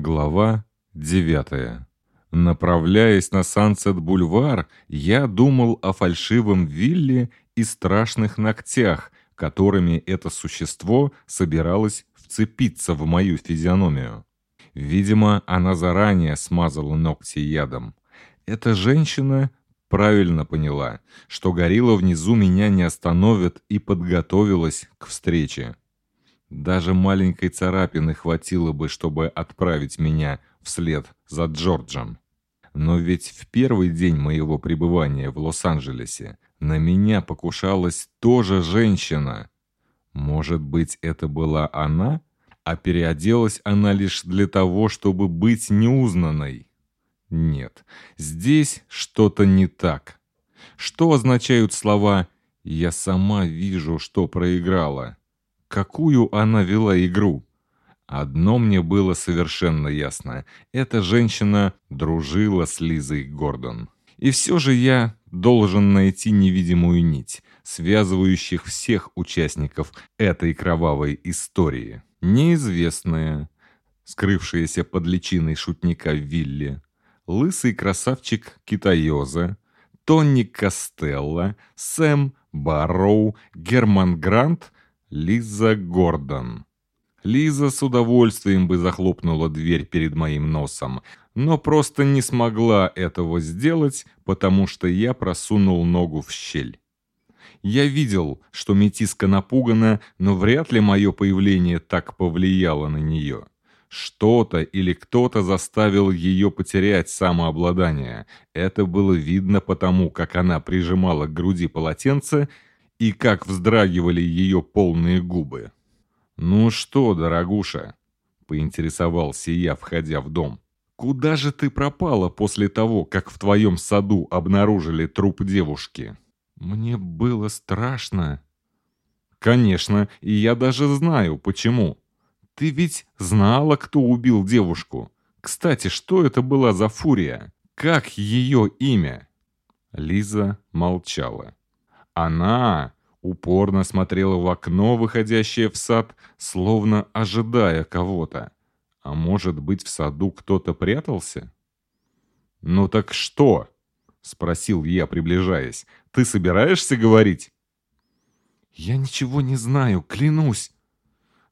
Глава 9. Направляясь на Сансет-бульвар, я думал о фальшивом вилле и страшных ногтях, которыми это существо собиралось вцепиться в мою физиономию. Видимо, она заранее смазала ногти ядом. Эта женщина правильно поняла, что горилла внизу меня не остановит и подготовилась к встрече. Даже маленькой царапины хватило бы, чтобы отправить меня вслед за Джорджем. Но ведь в первый день моего пребывания в Лос-Анджелесе на меня покушалась тоже женщина. Может быть, это была она? А переоделась она лишь для того, чтобы быть неузнанной? Нет, здесь что-то не так. Что означают слова «я сама вижу, что проиграла»? Какую она вела игру. Одно мне было совершенно ясно. Эта женщина дружила с Лизой Гордон. И все же я должен найти невидимую нить, связывающих всех участников этой кровавой истории. Неизвестная, скрывшаяся под личиной шутника Вилли, лысый красавчик Китайоза, Тони Костелло, Сэм Барроу, Герман Грант Лиза Гордон. Лиза с удовольствием бы захлопнула дверь перед моим носом, но просто не смогла этого сделать, потому что я просунул ногу в щель. Я видел, что метиска напугана, но вряд ли мое появление так повлияло на нее. Что-то или кто-то заставил ее потерять самообладание. Это было видно потому, как она прижимала к груди полотенце и как вздрагивали ее полные губы. «Ну что, дорогуша?» — поинтересовался я, входя в дом. «Куда же ты пропала после того, как в твоем саду обнаружили труп девушки?» «Мне было страшно». «Конечно, и я даже знаю, почему. Ты ведь знала, кто убил девушку. Кстати, что это была за фурия? Как ее имя?» Лиза молчала. Она упорно смотрела в окно, выходящее в сад, словно ожидая кого-то. А может быть, в саду кто-то прятался? «Ну так что?» — спросил я, приближаясь. «Ты собираешься говорить?» «Я ничего не знаю, клянусь!»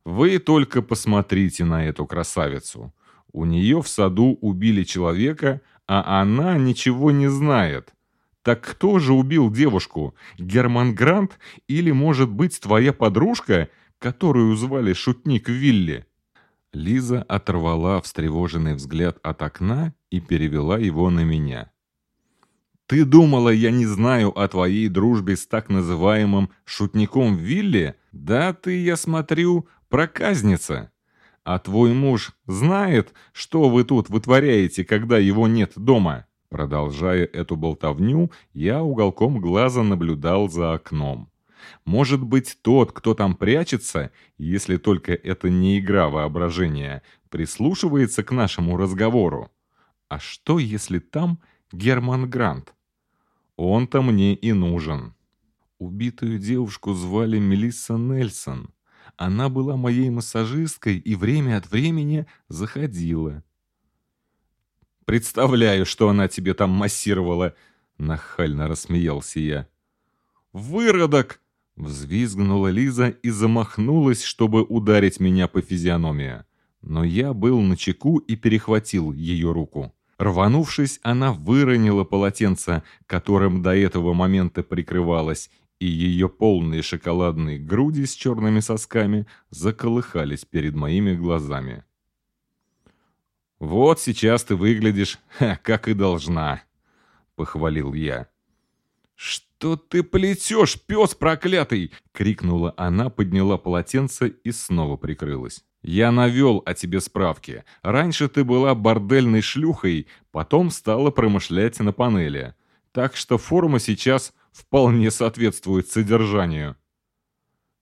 «Вы только посмотрите на эту красавицу. У нее в саду убили человека, а она ничего не знает. Так кто же убил девушку? Герман Грант или, может быть, твоя подружка, которую звали Шутник Вилли?» Лиза оторвала встревоженный взгляд от окна и перевела его на меня. «Ты думала, я не знаю о твоей дружбе с так называемым шутником Вилли? Да ты, я смотрю, проказница. А твой муж знает, что вы тут вытворяете, когда его нет дома?» Продолжая эту болтовню, я уголком глаза наблюдал за окном. Может быть, тот, кто там прячется, если только это не игра воображения, прислушивается к нашему разговору. А что, если там Герман Грант? Он-то мне и нужен. Убитую девушку звали Мелисса Нельсон. Она была моей массажисткой и время от времени заходила. Представляю, что она тебе там массировала!» Нахально рассмеялся я. «Выродок!» Взвизгнула Лиза и замахнулась, чтобы ударить меня по физиономии. Но я был на чеку и перехватил ее руку. Рванувшись, она выронила полотенце, которым до этого момента прикрывалась, и ее полные шоколадные груди с черными сосками заколыхались перед моими глазами. «Вот сейчас ты выглядишь, ха, как и должна», — похвалил я. «Что ты плетешь, пес проклятый?» — крикнула она, подняла полотенце и снова прикрылась. «Я навел о тебе справки. Раньше ты была бордельной шлюхой, потом стала промышлять на панели. Так что форма сейчас вполне соответствует содержанию».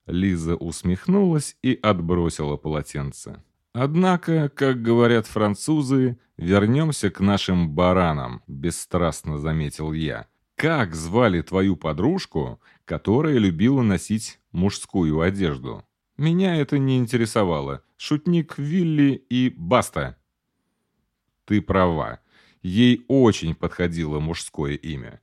Лиза усмехнулась и отбросила полотенце. Однако, как говорят французы, вернемся к нашим баранам, бесстрастно заметил я. Как звали твою подружку, которая любила носить мужскую одежду? Меня это не интересовало. Шутник Вилли и баста. Ты права. Ей очень подходило мужское имя.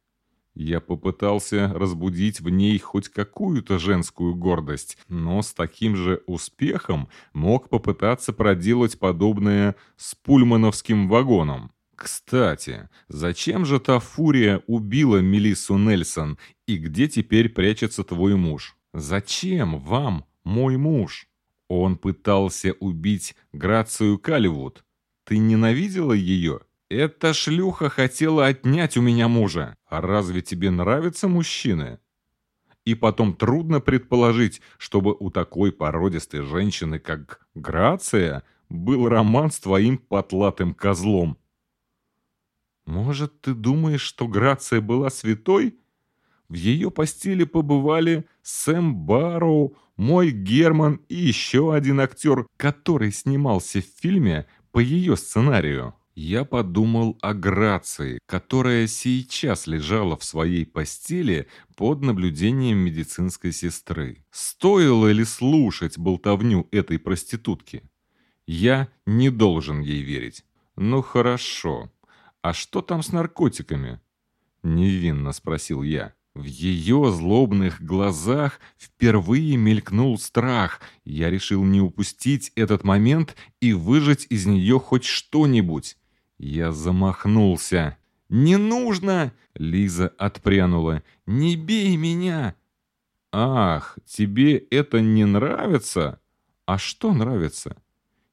Я попытался разбудить в ней хоть какую-то женскую гордость, но с таким же успехом мог попытаться проделать подобное с пульмановским вагоном. Кстати, зачем же та фурия убила Мелиссу Нельсон, и где теперь прячется твой муж? Зачем вам мой муж? Он пытался убить Грацию Калливуд. Ты ненавидела ее? Эта шлюха хотела отнять у меня мужа. А разве тебе нравятся мужчины? И потом трудно предположить, чтобы у такой породистой женщины, как Грация, был роман с твоим потлатым козлом. Может, ты думаешь, что Грация была святой? В ее постели побывали Сэм Барроу, мой Герман и еще один актер, который снимался в фильме по ее сценарию. Я подумал о Грации, которая сейчас лежала в своей постели под наблюдением медицинской сестры. Стоило ли слушать болтовню этой проститутки? Я не должен ей верить. Ну хорошо. А что там с наркотиками? Невинно спросил я. В ее злобных глазах впервые мелькнул страх. Я решил не упустить этот момент и выжать из нее хоть что-нибудь. Я замахнулся. «Не нужно!» — Лиза отпрянула. «Не бей меня!» «Ах, тебе это не нравится?» «А что нравится?»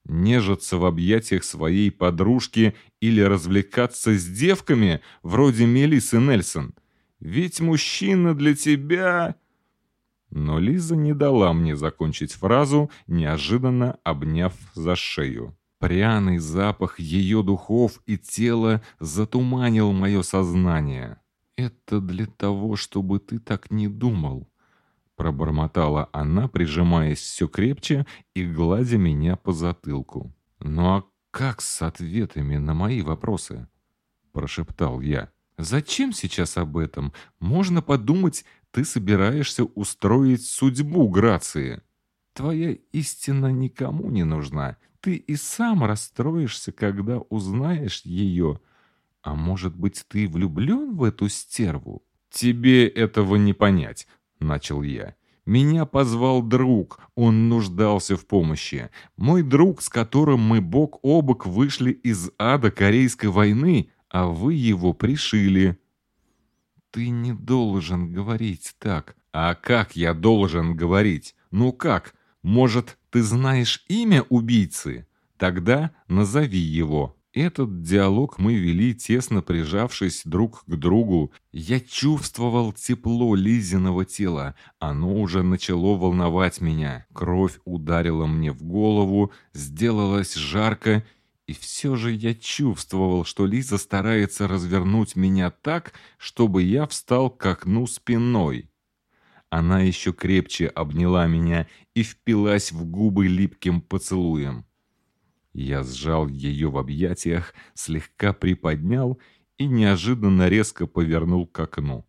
«Нежиться в объятиях своей подружки или развлекаться с девками, вроде Мелисы Нельсон. Ведь мужчина для тебя...» Но Лиза не дала мне закончить фразу, неожиданно обняв за шею. Пряный запах ее духов и тела затуманил мое сознание. «Это для того, чтобы ты так не думал», — пробормотала она, прижимаясь все крепче и гладя меня по затылку. «Ну а как с ответами на мои вопросы?» — прошептал я. «Зачем сейчас об этом? Можно подумать, ты собираешься устроить судьбу Грации. Твоя истина никому не нужна, ты и сам расстроишься, когда узнаешь ее. А может быть, ты влюблен в эту стерву? Тебе этого не понять, начал я. Меня позвал друг, он нуждался в помощи. Мой друг, с которым мы бок о бок вышли из ада Корейской войны, а вы его пришили. Ты не должен говорить так. А как я должен говорить? Ну как? Может, ты знаешь имя убийцы? Тогда назови его. Этот диалог мы вели, тесно прижавшись друг к другу. Я чувствовал тепло Лизиного тела. Оно уже начало волновать меня. Кровь ударила мне в голову, сделалось жарко, и все же я чувствовал, что Лиза старается развернуть меня так, чтобы я встал к окну спиной. Она еще крепче обняла меня и впилась в губы липким поцелуем. Я сжал ее в объятиях, слегка приподнял и неожиданно резко повернул к окну.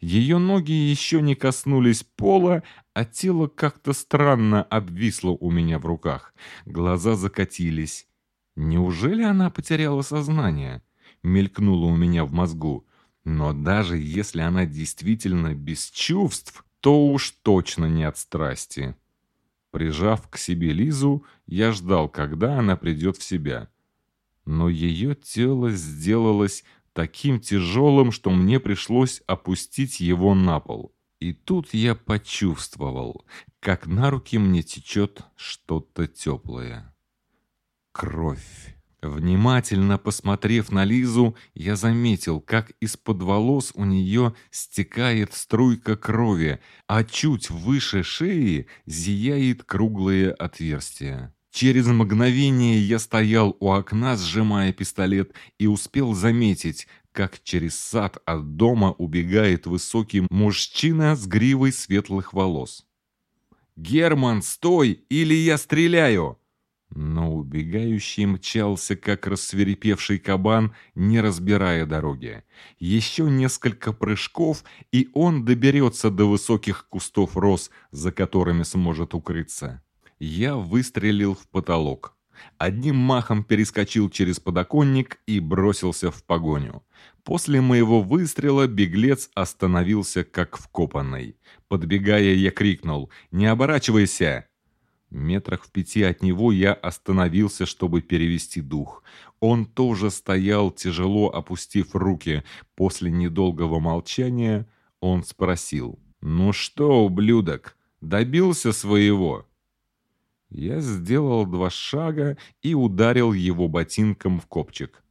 Ее ноги еще не коснулись пола, а тело как-то странно обвисло у меня в руках. Глаза закатились. Неужели она потеряла сознание? Мелькнуло у меня в мозгу. Но даже если она действительно без чувств, то уж точно не от страсти. Прижав к себе Лизу, я ждал, когда она придет в себя. Но ее тело сделалось таким тяжелым, что мне пришлось опустить его на пол. И тут я почувствовал, как на руки мне течет что-то теплое. Кровь. Внимательно посмотрев на Лизу, я заметил, как из-под волос у нее стекает струйка крови, а чуть выше шеи зияет круглое отверстие. Через мгновение я стоял у окна, сжимая пистолет, и успел заметить, как через сад от дома убегает высокий мужчина с гривой светлых волос. «Герман, стой, или я стреляю!» Но убегающий мчался, как рассверепевший кабан, не разбирая дороги. Еще несколько прыжков, и он доберется до высоких кустов роз, за которыми сможет укрыться. Я выстрелил в потолок. Одним махом перескочил через подоконник и бросился в погоню. После моего выстрела беглец остановился как вкопанный. Подбегая, я крикнул «Не оборачивайся!» Метрах в пяти от него я остановился, чтобы перевести дух. Он тоже стоял, тяжело опустив руки. После недолгого молчания он спросил «Ну что, ублюдок, добился своего?» Я сделал два шага и ударил его ботинком в копчик.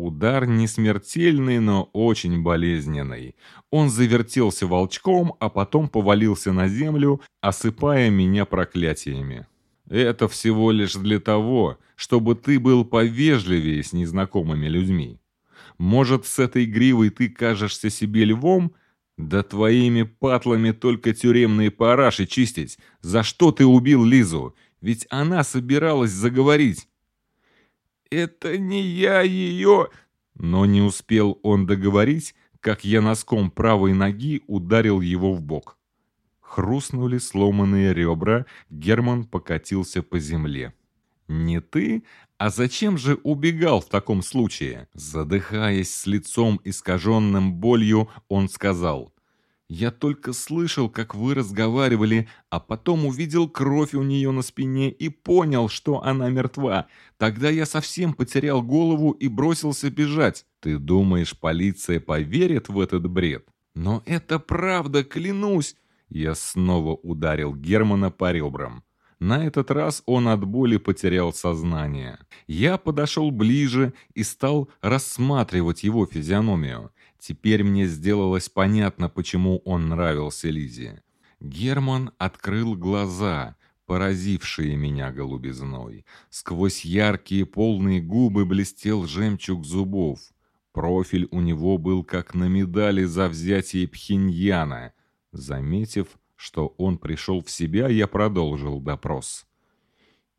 Удар не смертельный, но очень болезненный. Он завертелся волчком, а потом повалился на землю, осыпая меня проклятиями. Это всего лишь для того, чтобы ты был повежливее с незнакомыми людьми. Может, с этой гривой ты кажешься себе львом? Да твоими патлами только тюремные параши чистить. За что ты убил Лизу? Ведь она собиралась заговорить. «Это не я ее...» Но не успел он договорить, как я носком правой ноги ударил его в бок. Хрустнули сломанные ребра, Герман покатился по земле. «Не ты? А зачем же убегал в таком случае?» Задыхаясь с лицом искаженным болью, он сказал, я только слышал, как вы разговаривали, а потом увидел кровь у нее на спине и понял, что она мертва. Тогда я совсем потерял голову и бросился бежать. Ты думаешь, полиция поверит в этот бред? Но это правда, клянусь. Я снова ударил Германа по ребрам. На этот раз он от боли потерял сознание. Я подошел ближе и стал рассматривать его физиономию. Теперь мне сделалось понятно, почему он нравился Лизе. Герман открыл глаза, поразившие меня голубизной. Сквозь яркие полные губы блестел жемчуг зубов. Профиль у него был как на медали за взятие Пхеньяна. Заметив, что он пришел в себя, я продолжил допрос.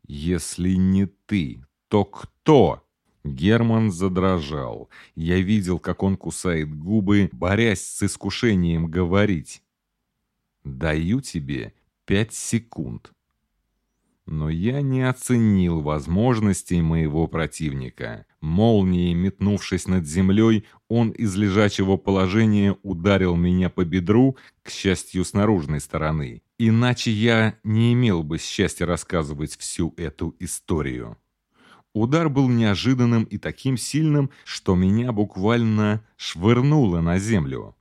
«Если не ты, то кто?» Герман задрожал. Я видел, как он кусает губы, борясь с искушением говорить. «Даю тебе пять секунд». Но я не оценил возможностей моего противника. Молнией метнувшись над землей, он из лежачего положения ударил меня по бедру, к счастью, с наружной стороны. Иначе я не имел бы счастья рассказывать всю эту историю. Удар был неожиданным и таким сильным, что меня буквально швырнуло на землю.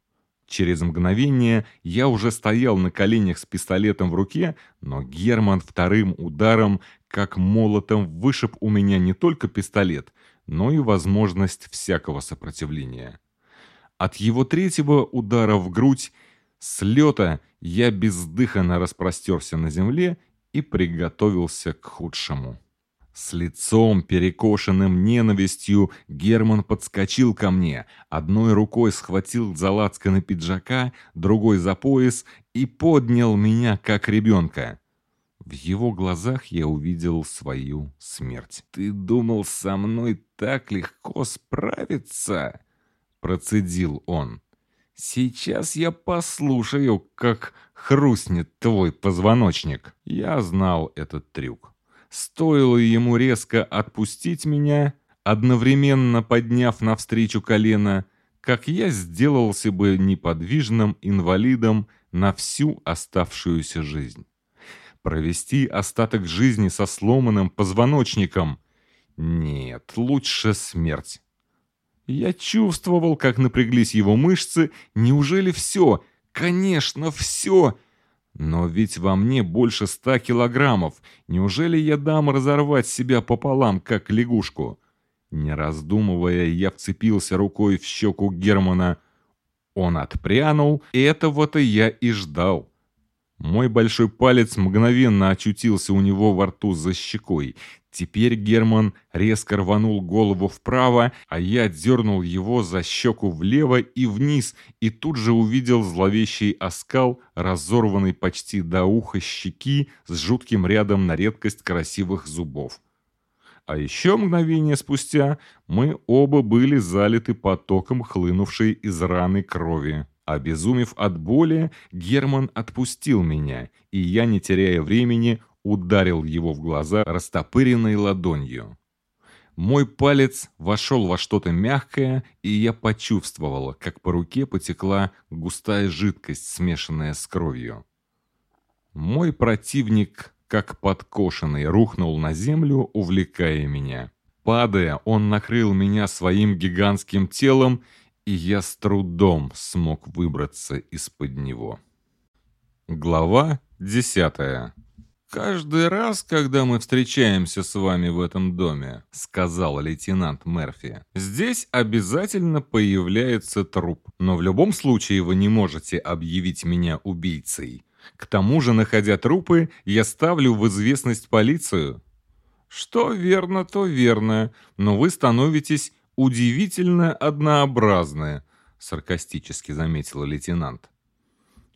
Через мгновение я уже стоял на коленях с пистолетом в руке, но Герман вторым ударом, как молотом, вышиб у меня не только пистолет, но и возможность всякого сопротивления. От его третьего удара в грудь с лета я бездыханно распростерся на земле и приготовился к худшему. С лицом, перекошенным ненавистью, Герман подскочил ко мне, одной рукой схватил за лацканы пиджака, другой за пояс и поднял меня, как ребенка. В его глазах я увидел свою смерть. «Ты думал, со мной так легко справиться?» Процедил он. «Сейчас я послушаю, как хрустнет твой позвоночник». Я знал этот трюк. Стоило ему резко отпустить меня, одновременно подняв навстречу колено, как я сделался бы неподвижным инвалидом на всю оставшуюся жизнь. Провести остаток жизни со сломанным позвоночником? Нет, лучше смерть. Я чувствовал, как напряглись его мышцы. Неужели все? Конечно, все! Но ведь во мне больше ста килограммов. Неужели я дам разорвать себя пополам, как лягушку? Не раздумывая, я вцепился рукой в щеку Германа. Он отпрянул, и этого-то я и ждал. Мой большой палец мгновенно очутился у него во рту за щекой. Теперь Герман резко рванул голову вправо, а я дернул его за щеку влево и вниз, и тут же увидел зловещий оскал, разорванный почти до уха щеки с жутким рядом на редкость красивых зубов. А еще мгновение спустя мы оба были залиты потоком хлынувшей из раны крови. Обезумев от боли, Герман отпустил меня, и я, не теряя времени, ударил его в глаза растопыренной ладонью. Мой палец вошел во что-то мягкое, и я почувствовала, как по руке потекла густая жидкость, смешанная с кровью. Мой противник, как подкошенный, рухнул на землю, увлекая меня. Падая, он накрыл меня своим гигантским телом, и я с трудом смог выбраться из-под него. Глава десятая «Каждый раз, когда мы встречаемся с вами в этом доме», — сказал лейтенант Мерфи, — «здесь обязательно появляется труп. Но в любом случае вы не можете объявить меня убийцей. К тому же, находя трупы, я ставлю в известность полицию». «Что верно, то верно, но вы становитесь удивительно однообразны», — саркастически заметил лейтенант.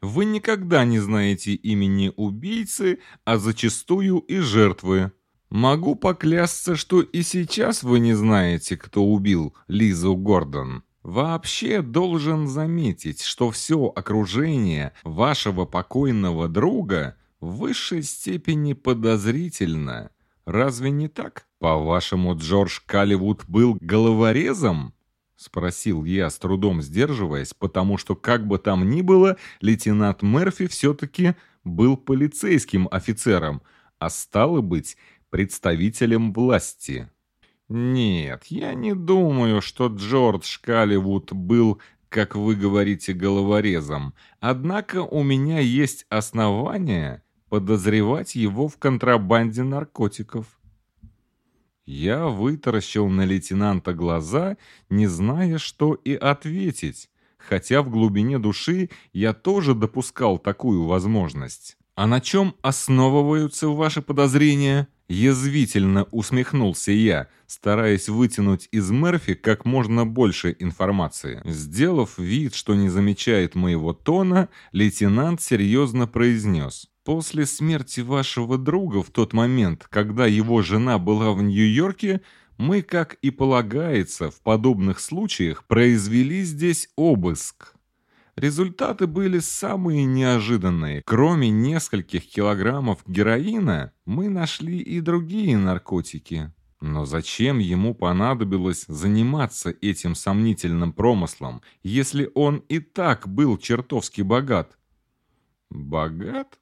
Вы никогда не знаете имени убийцы, а зачастую и жертвы. Могу поклясться, что и сейчас вы не знаете, кто убил Лизу Гордон. Вообще должен заметить, что все окружение вашего покойного друга в высшей степени подозрительно. Разве не так? По-вашему, Джордж Калливуд был головорезом? Спросил я, с трудом сдерживаясь, потому что, как бы там ни было, лейтенант Мерфи все-таки был полицейским офицером, а стало быть, представителем власти. Нет, я не думаю, что Джордж Калливуд был, как вы говорите, головорезом. Однако у меня есть основания подозревать его в контрабанде наркотиков. Я вытаращил на лейтенанта глаза, не зная, что и ответить, хотя в глубине души я тоже допускал такую возможность. «А на чем основываются ваши подозрения?» Язвительно усмехнулся я, стараясь вытянуть из Мерфи как можно больше информации. Сделав вид, что не замечает моего тона, лейтенант серьезно произнес. После смерти вашего друга в тот момент, когда его жена была в Нью-Йорке, мы, как и полагается, в подобных случаях произвели здесь обыск. Результаты были самые неожиданные. Кроме нескольких килограммов героина, мы нашли и другие наркотики. Но зачем ему понадобилось заниматься этим сомнительным промыслом, если он и так был чертовски богат? Богат?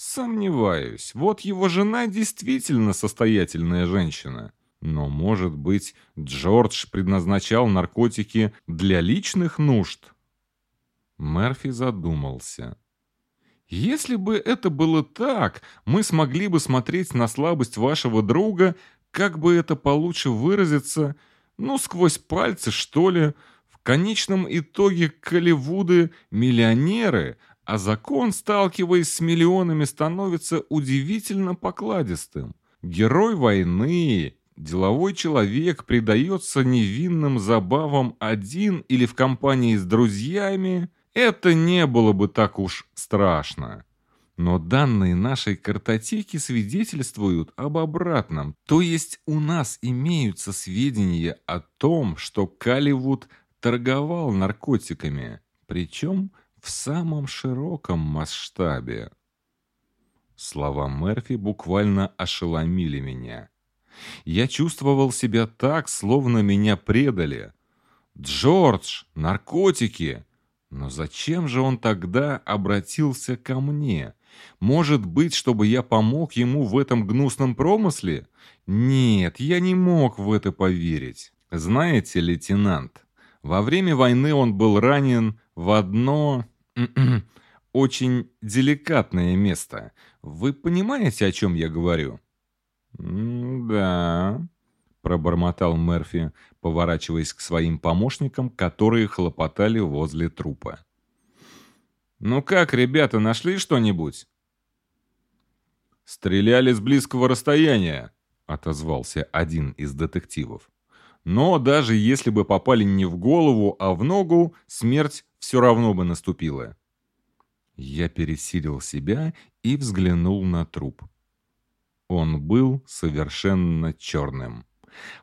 Сомневаюсь. Вот его жена действительно состоятельная женщина. Но, может быть, Джордж предназначал наркотики для личных нужд? Мерфи задумался. Если бы это было так, мы смогли бы смотреть на слабость вашего друга, как бы это получше выразиться, ну, сквозь пальцы, что ли. В конечном итоге Колливуды – миллионеры, а закон, сталкиваясь с миллионами, становится удивительно покладистым. Герой войны, деловой человек предается невинным забавам один или в компании с друзьями. Это не было бы так уж страшно. Но данные нашей картотеки свидетельствуют об обратном. То есть у нас имеются сведения о том, что Калливуд торговал наркотиками. Причем в самом широком масштабе. Слова Мерфи буквально ошеломили меня. Я чувствовал себя так, словно меня предали. «Джордж! Наркотики!» Но зачем же он тогда обратился ко мне? Может быть, чтобы я помог ему в этом гнусном промысле? Нет, я не мог в это поверить. Знаете, лейтенант, во время войны он был ранен в одно очень деликатное место. Вы понимаете, о чем я говорю? «Да», — пробормотал Мерфи, поворачиваясь к своим помощникам, которые хлопотали возле трупа. «Ну как, ребята, нашли что-нибудь?» «Стреляли с близкого расстояния», — отозвался один из детективов. Но даже если бы попали не в голову, а в ногу, смерть все равно бы наступила. Я пересилил себя и взглянул на труп. Он был совершенно черным.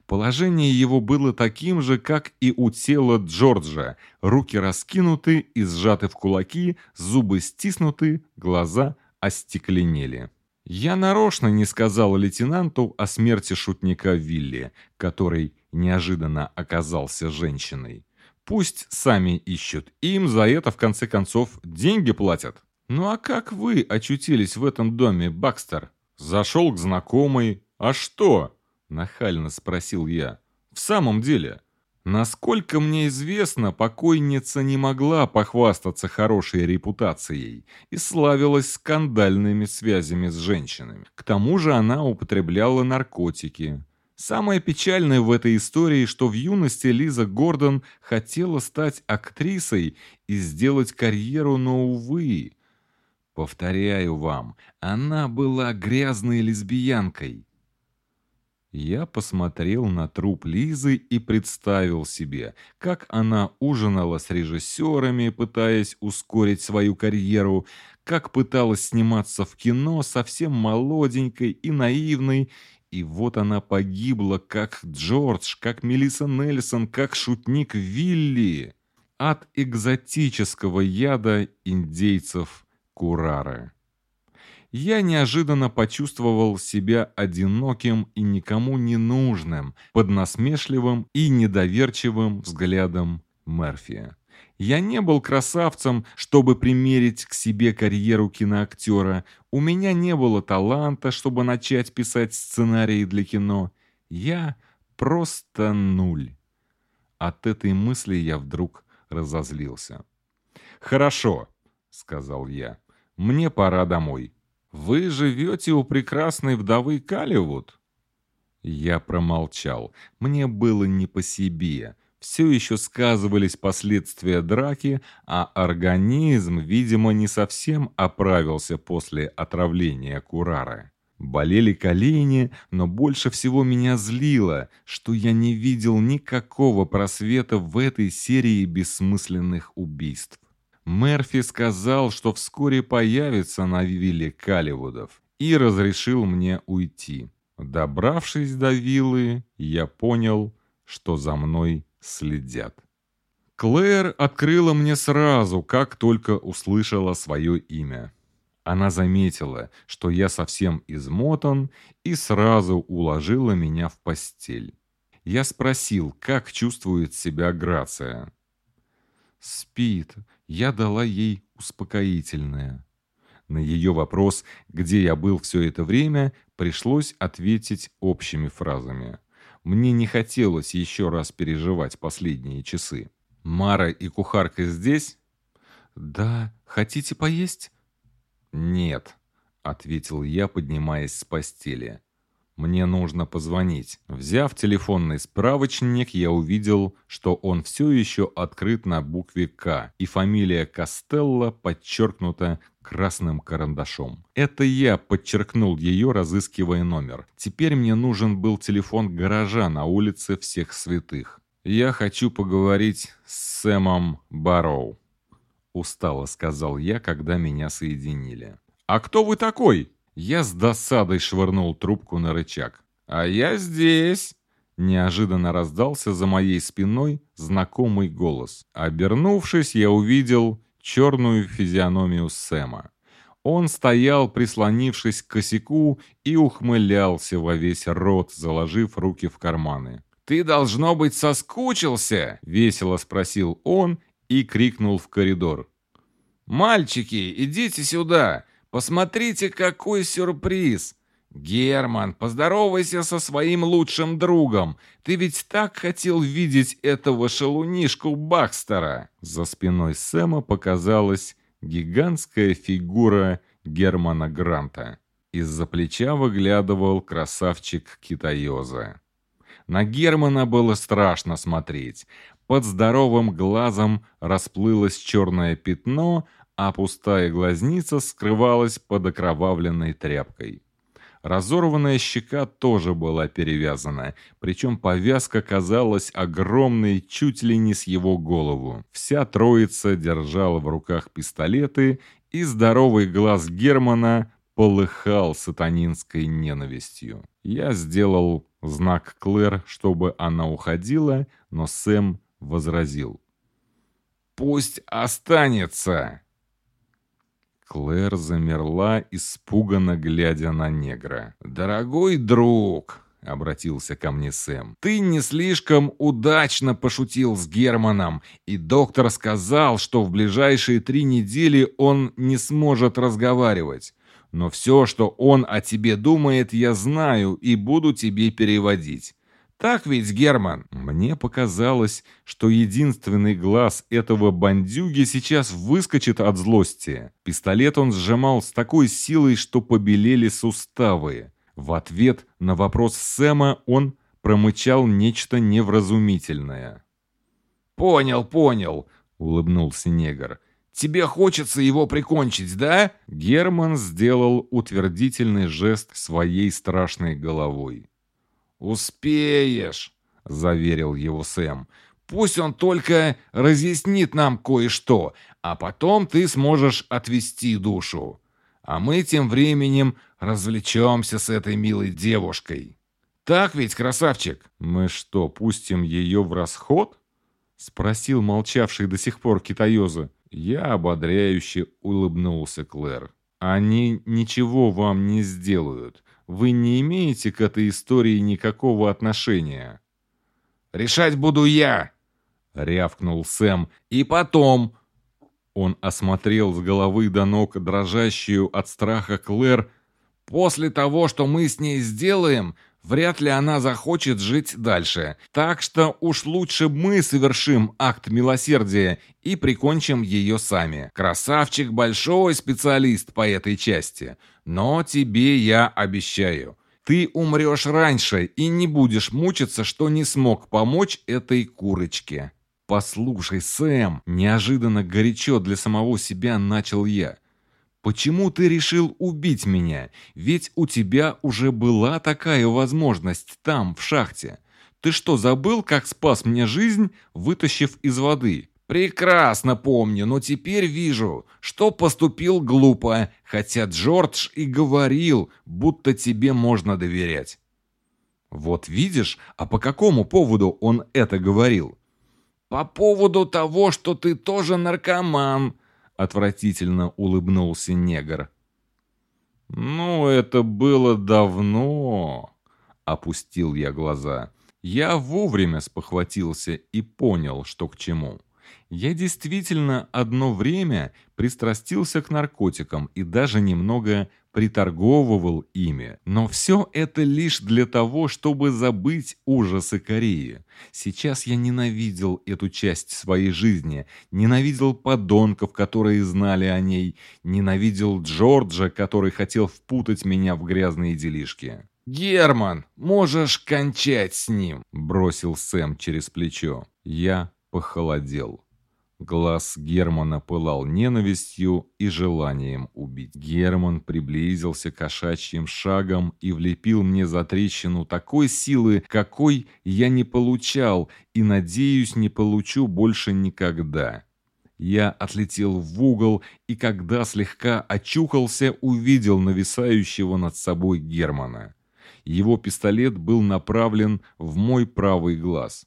Положение его было таким же, как и у тела Джорджа. Руки раскинуты и сжаты в кулаки, зубы стиснуты, глаза остекленели. Я нарочно не сказал лейтенанту о смерти шутника Вилли, который неожиданно оказался женщиной. Пусть сами ищут, им за это, в конце концов, деньги платят. Ну а как вы очутились в этом доме, Бакстер? Зашел к знакомой. А что? Нахально спросил я. В самом деле, Насколько мне известно, покойница не могла похвастаться хорошей репутацией и славилась скандальными связями с женщинами. К тому же она употребляла наркотики. Самое печальное в этой истории, что в юности Лиза Гордон хотела стать актрисой и сделать карьеру, но, увы. Повторяю вам, она была грязной лесбиянкой. Я посмотрел на труп Лизы и представил себе, как она ужинала с режиссерами, пытаясь ускорить свою карьеру, как пыталась сниматься в кино совсем молоденькой и наивной, и вот она погибла, как Джордж, как Мелисса Нельсон, как шутник Вилли от экзотического яда индейцев Курары я неожиданно почувствовал себя одиноким и никому не нужным под насмешливым и недоверчивым взглядом Мерфи. Я не был красавцем, чтобы примерить к себе карьеру киноактера. У меня не было таланта, чтобы начать писать сценарии для кино. Я просто нуль. От этой мысли я вдруг разозлился. «Хорошо», — сказал я, — «мне пора домой. Вы живете у прекрасной вдовы Калливуд?» Я промолчал. Мне было не по себе. Все еще сказывались последствия драки, а организм, видимо, не совсем оправился после отравления Курары. Болели колени, но больше всего меня злило, что я не видел никакого просвета в этой серии бессмысленных убийств. Мерфи сказал, что вскоре появится на вилле Калливудов и разрешил мне уйти. Добравшись до виллы, я понял, что за мной следят. Клэр открыла мне сразу, как только услышала свое имя. Она заметила, что я совсем измотан, и сразу уложила меня в постель. Я спросил, как чувствует себя Грация. «Спит. Я дала ей успокоительное». На ее вопрос, где я был все это время, пришлось ответить общими фразами. Мне не хотелось еще раз переживать последние часы. «Мара и кухарка здесь?» «Да. Хотите поесть?» «Нет», — ответил я, поднимаясь с постели. Мне нужно позвонить. Взяв телефонный справочник, я увидел, что он все еще открыт на букве «К», и фамилия Костелло подчеркнута красным карандашом. Это я подчеркнул ее, разыскивая номер. Теперь мне нужен был телефон гаража на улице Всех Святых. «Я хочу поговорить с Сэмом Барроу», — устало сказал я, когда меня соединили. «А кто вы такой?» Я с досадой швырнул трубку на рычаг. «А я здесь!» Неожиданно раздался за моей спиной знакомый голос. Обернувшись, я увидел черную физиономию Сэма. Он стоял, прислонившись к косяку, и ухмылялся во весь рот, заложив руки в карманы. «Ты, должно быть, соскучился?» — весело спросил он и крикнул в коридор. «Мальчики, идите сюда! Посмотрите, какой сюрприз! Герман, поздоровайся со своим лучшим другом. Ты ведь так хотел видеть этого шалунишку Бакстера. За спиной Сэма показалась гигантская фигура Германа Гранта. Из-за плеча выглядывал красавчик Китаёза. На Германа было страшно смотреть. Под здоровым глазом расплылось черное пятно, а пустая глазница скрывалась под окровавленной тряпкой. Разорванная щека тоже была перевязана, причем повязка казалась огромной чуть ли не с его голову. Вся троица держала в руках пистолеты, и здоровый глаз Германа полыхал сатанинской ненавистью. Я сделал знак Клэр, чтобы она уходила, но Сэм возразил. «Пусть останется!» Клэр замерла, испуганно глядя на негра. «Дорогой друг!» — обратился ко мне Сэм. «Ты не слишком удачно пошутил с Германом, и доктор сказал, что в ближайшие три недели он не сможет разговаривать. Но все, что он о тебе думает, я знаю и буду тебе переводить. Так ведь, Герман? Мне показалось, что единственный глаз этого бандюги сейчас выскочит от злости. Пистолет он сжимал с такой силой, что побелели суставы. В ответ на вопрос Сэма он промычал нечто невразумительное. «Понял, понял», — улыбнулся негр. «Тебе хочется его прикончить, да?» Герман сделал утвердительный жест своей страшной головой. «Успеешь», — заверил его Сэм. «Пусть он только разъяснит нам кое-что, а потом ты сможешь отвести душу. А мы тем временем развлечемся с этой милой девушкой. Так ведь, красавчик?» «Мы что, пустим ее в расход?» — спросил молчавший до сих пор китаёза. Я ободряюще улыбнулся Клэр. «Они ничего вам не сделают вы не имеете к этой истории никакого отношения. «Решать буду я!» — рявкнул Сэм. «И потом...» Он осмотрел с головы до ног дрожащую от страха Клэр. «После того, что мы с ней сделаем, вряд ли она захочет жить дальше. Так что уж лучше мы совершим акт милосердия и прикончим ее сами. Красавчик большой специалист по этой части. Но тебе я обещаю, ты умрешь раньше и не будешь мучиться, что не смог помочь этой курочке. Послушай, Сэм, неожиданно горячо для самого себя начал я. Почему ты решил убить меня? Ведь у тебя уже была такая возможность там, в шахте. Ты что, забыл, как спас мне жизнь, вытащив из воды? Прекрасно помню, но теперь вижу, что поступил глупо, хотя Джордж и говорил, будто тебе можно доверять. Вот видишь, а по какому поводу он это говорил? По поводу того, что ты тоже наркоман, отвратительно улыбнулся негр. Ну, это было давно, опустил я глаза. Я вовремя спохватился и понял, что к чему. Я действительно одно время пристрастился к наркотикам и даже немного приторговывал ими. Но все это лишь для того, чтобы забыть ужасы Кореи. Сейчас я ненавидел эту часть своей жизни, ненавидел подонков, которые знали о ней, ненавидел Джорджа, который хотел впутать меня в грязные делишки. «Герман, можешь кончать с ним!» – бросил Сэм через плечо. Я похолодел. Глаз Германа пылал ненавистью и желанием убить. Герман приблизился кошачьим шагом и влепил мне за трещину такой силы, какой я не получал и, надеюсь, не получу больше никогда. Я отлетел в угол и, когда слегка очухался, увидел нависающего над собой Германа. Его пистолет был направлен в мой правый глаз.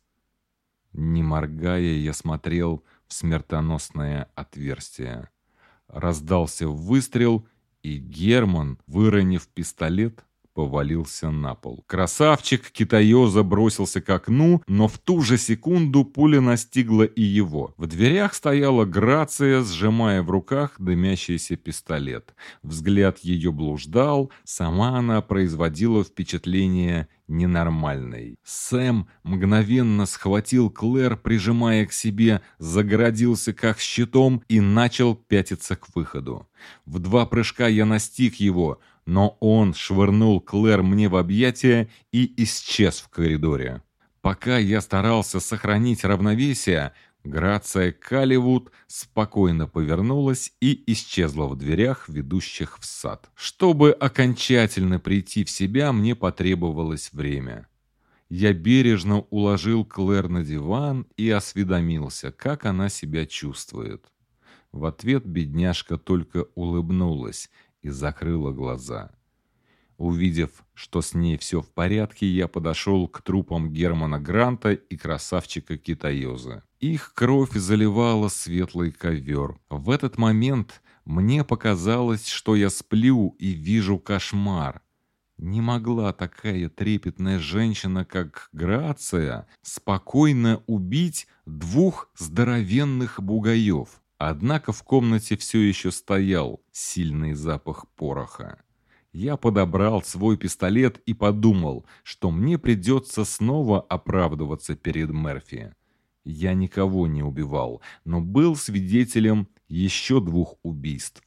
Не моргая, я смотрел смертоносное отверстие. Раздался выстрел, и Герман, выронив пистолет, повалился на пол. Красавчик Китаёза бросился к окну, но в ту же секунду пуля настигла и его. В дверях стояла Грация, сжимая в руках дымящийся пистолет. Взгляд ее блуждал, сама она производила впечатление ненормальной. Сэм мгновенно схватил Клэр, прижимая к себе, загородился как щитом и начал пятиться к выходу. В два прыжка я настиг его, но он швырнул Клэр мне в объятия и исчез в коридоре. Пока я старался сохранить равновесие, Грация Калливуд спокойно повернулась и исчезла в дверях, ведущих в сад. Чтобы окончательно прийти в себя, мне потребовалось время. Я бережно уложил Клэр на диван и осведомился, как она себя чувствует. В ответ бедняжка только улыбнулась и закрыла глаза. Увидев, что с ней все в порядке, я подошел к трупам Германа Гранта и красавчика Китаёза. Их кровь заливала светлый ковер. В этот момент Мне показалось, что я сплю и вижу кошмар. Не могла такая трепетная женщина, как Грация, спокойно убить двух здоровенных бугаев. Однако в комнате все еще стоял сильный запах пороха. Я подобрал свой пистолет и подумал, что мне придется снова оправдываться перед Мерфи. Я никого не убивал, но был свидетелем еще двух убийств.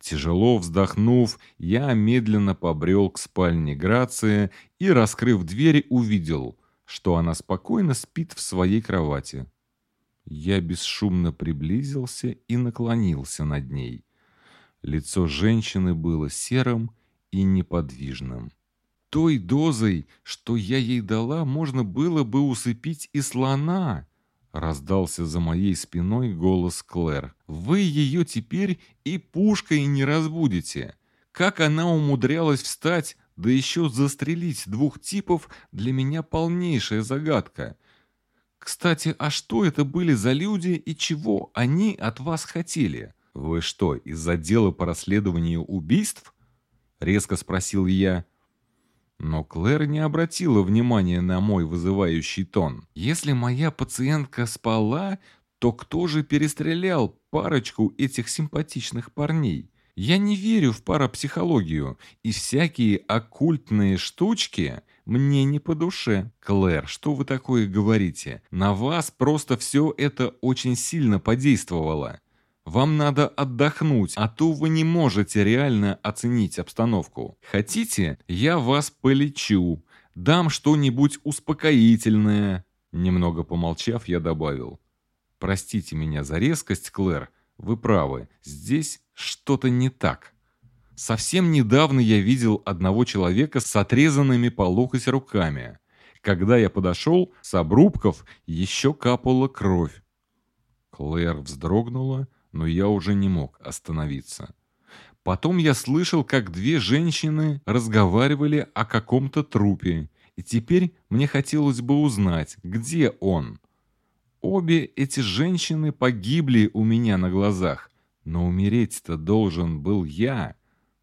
Тяжело вздохнув, я медленно побрел к спальне Грации и, раскрыв дверь, увидел, что она спокойно спит в своей кровати. Я бесшумно приблизился и наклонился над ней. Лицо женщины было серым и неподвижным. Той дозой, что я ей дала, можно было бы усыпить и слона, Раздался за моей спиной голос Клэр. «Вы ее теперь и пушкой не разбудите. Как она умудрялась встать, да еще застрелить двух типов, для меня полнейшая загадка. Кстати, а что это были за люди и чего они от вас хотели? Вы что, из-за дела по расследованию убийств?» Резко спросил я. Но Клэр не обратила внимания на мой вызывающий тон. «Если моя пациентка спала, то кто же перестрелял парочку этих симпатичных парней? Я не верю в парапсихологию, и всякие оккультные штучки мне не по душе. Клэр, что вы такое говорите? На вас просто все это очень сильно подействовало. Вам надо отдохнуть, а то вы не можете реально оценить обстановку. Хотите, я вас полечу, дам что-нибудь успокоительное». Немного помолчав, я добавил. «Простите меня за резкость, Клэр, вы правы, здесь что-то не так». Совсем недавно я видел одного человека с отрезанными по локоть руками. Когда я подошел, с обрубков еще капала кровь. Клэр вздрогнула, но я уже не мог остановиться. Потом я слышал, как две женщины разговаривали о каком-то трупе, и теперь мне хотелось бы узнать, где он. Обе эти женщины погибли у меня на глазах, но умереть-то должен был я.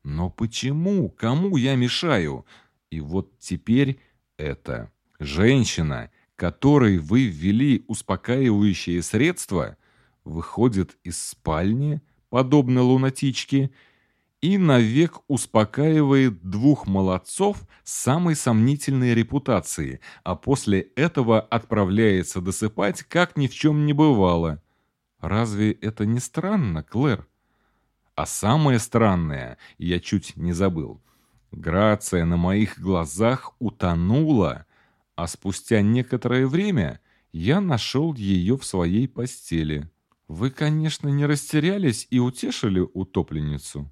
Но почему? Кому я мешаю? И вот теперь это. Женщина, которой вы ввели успокаивающее средство, выходит из спальни, подобно лунатичке, и навек успокаивает двух молодцов самой сомнительной репутации, а после этого отправляется досыпать, как ни в чем не бывало. Разве это не странно, Клэр? А самое странное, я чуть не забыл, Грация на моих глазах утонула, а спустя некоторое время я нашел ее в своей постели. Вы, конечно, не растерялись и утешили утопленницу.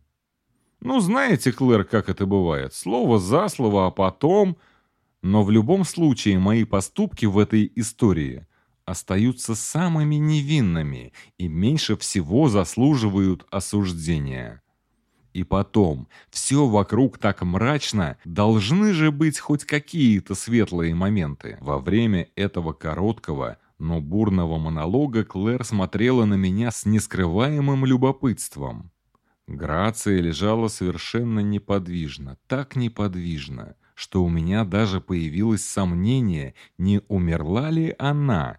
Ну, знаете, Клэр, как это бывает. Слово за слово, а потом... Но в любом случае мои поступки в этой истории остаются самыми невинными и меньше всего заслуживают осуждения. И потом, все вокруг так мрачно, должны же быть хоть какие-то светлые моменты. Во время этого короткого, но бурного монолога Клэр смотрела на меня с нескрываемым любопытством. Грация лежала совершенно неподвижно, так неподвижно, что у меня даже появилось сомнение, не умерла ли она.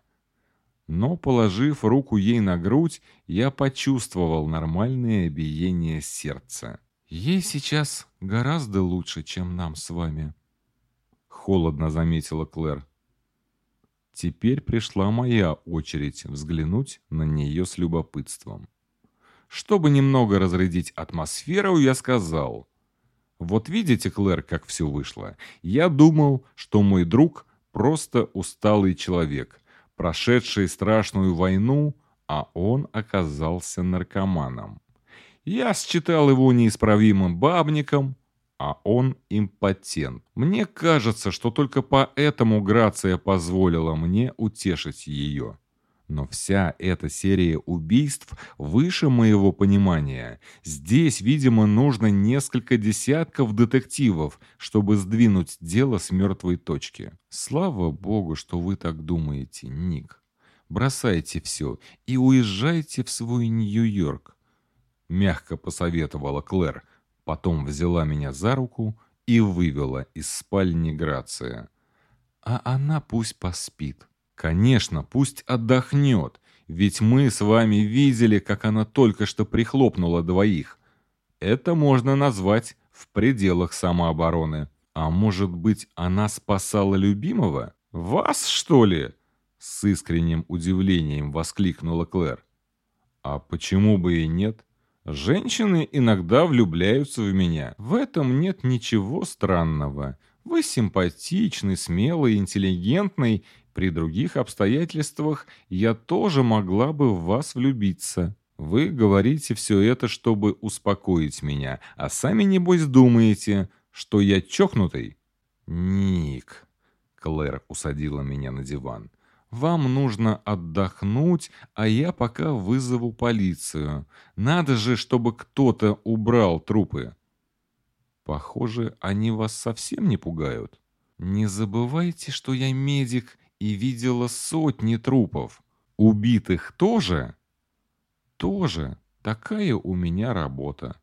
Но, положив руку ей на грудь, я почувствовал нормальное биение сердца. «Ей сейчас гораздо лучше, чем нам с вами», — холодно заметила Клэр. Теперь пришла моя очередь взглянуть на нее с любопытством. Чтобы немного разрядить атмосферу, я сказал. «Вот видите, Клэр, как все вышло. Я думал, что мой друг просто усталый человек, прошедший страшную войну, а он оказался наркоманом. Я считал его неисправимым бабником, а он импотент. Мне кажется, что только поэтому Грация позволила мне утешить ее. Но вся эта серия убийств выше моего понимания. Здесь, видимо, нужно несколько десятков детективов, чтобы сдвинуть дело с мертвой точки. Слава богу, что вы так думаете, Ник. Бросайте все и уезжайте в свой Нью-Йорк. мягко посоветовала Клэр. Потом взяла меня за руку и вывела из спальни Грация. А она пусть поспит. Конечно, пусть отдохнет, ведь мы с вами видели, как она только что прихлопнула двоих. Это можно назвать в пределах самообороны. А может быть, она спасала любимого? Вас, что ли? С искренним удивлением воскликнула Клэр. А почему бы и нет? Женщины иногда влюбляются в меня. В этом нет ничего странного. Вы симпатичный, смелый, интеллигентный. При других обстоятельствах я тоже могла бы в вас влюбиться. Вы говорите все это, чтобы успокоить меня, а сами, небось, думаете, что я чокнутый? Ник, Клэр усадила меня на диван. Вам нужно отдохнуть, а я пока вызову полицию. Надо же, чтобы кто-то убрал трупы. Похоже, они вас совсем не пугают. Не забывайте, что я медик и видела сотни трупов. Убитых тоже? Тоже. Такая у меня работа.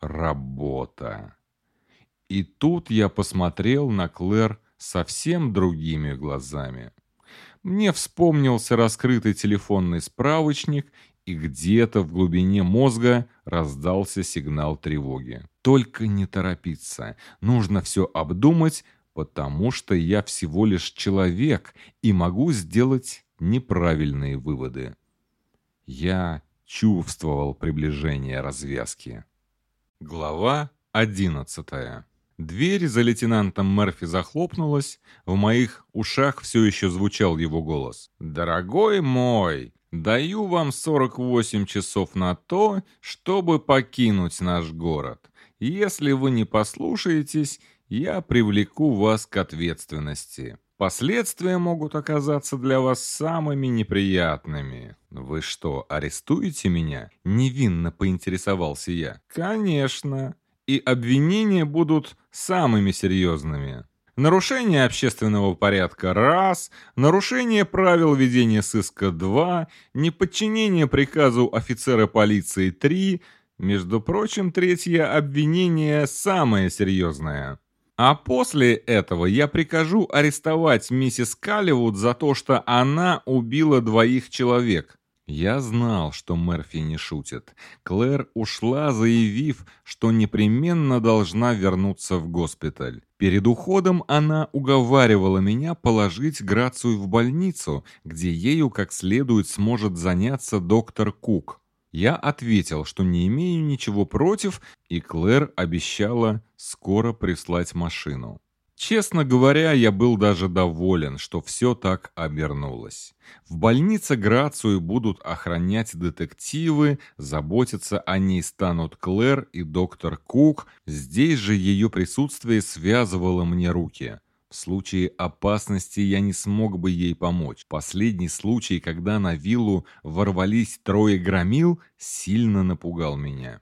Работа. И тут я посмотрел на Клэр совсем другими глазами. Мне вспомнился раскрытый телефонный справочник, и где-то в глубине мозга раздался сигнал тревоги. Только не торопиться. Нужно все обдумать, потому что я всего лишь человек и могу сделать неправильные выводы. Я чувствовал приближение развязки. Глава одиннадцатая Дверь за лейтенантом Мерфи захлопнулась, в моих ушах все еще звучал его голос. «Дорогой мой, даю вам 48 часов на то, чтобы покинуть наш город. Если вы не послушаетесь, я привлеку вас к ответственности. Последствия могут оказаться для вас самыми неприятными. Вы что, арестуете меня? Невинно поинтересовался я. Конечно и обвинения будут самыми серьезными. Нарушение общественного порядка – раз, нарушение правил ведения сыска – два, неподчинение приказу офицера полиции – три, между прочим, третье обвинение самое серьезное. А после этого я прикажу арестовать миссис Калливуд за то, что она убила двоих человек. Я знал, что Мерфи не шутит. Клэр ушла, заявив, что непременно должна вернуться в госпиталь. Перед уходом она уговаривала меня положить Грацию в больницу, где ею как следует сможет заняться доктор Кук. Я ответил, что не имею ничего против, и Клэр обещала скоро прислать машину. Честно говоря, я был даже доволен, что все так обернулось. В больнице Грацию будут охранять детективы, заботиться о ней станут Клэр и доктор Кук. Здесь же ее присутствие связывало мне руки. В случае опасности я не смог бы ей помочь. Последний случай, когда на виллу ворвались трое громил, сильно напугал меня.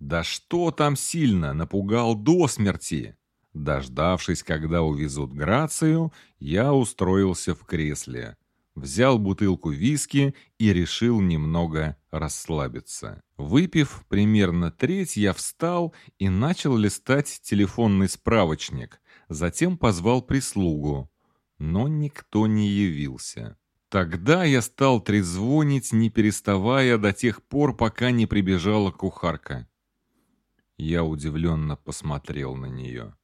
Да что там сильно, напугал до смерти. Дождавшись, когда увезут Грацию, я устроился в кресле, взял бутылку виски и решил немного расслабиться. Выпив примерно треть, я встал и начал листать телефонный справочник, затем позвал прислугу, но никто не явился. Тогда я стал трезвонить, не переставая до тех пор, пока не прибежала кухарка. Я удивленно посмотрел на нее.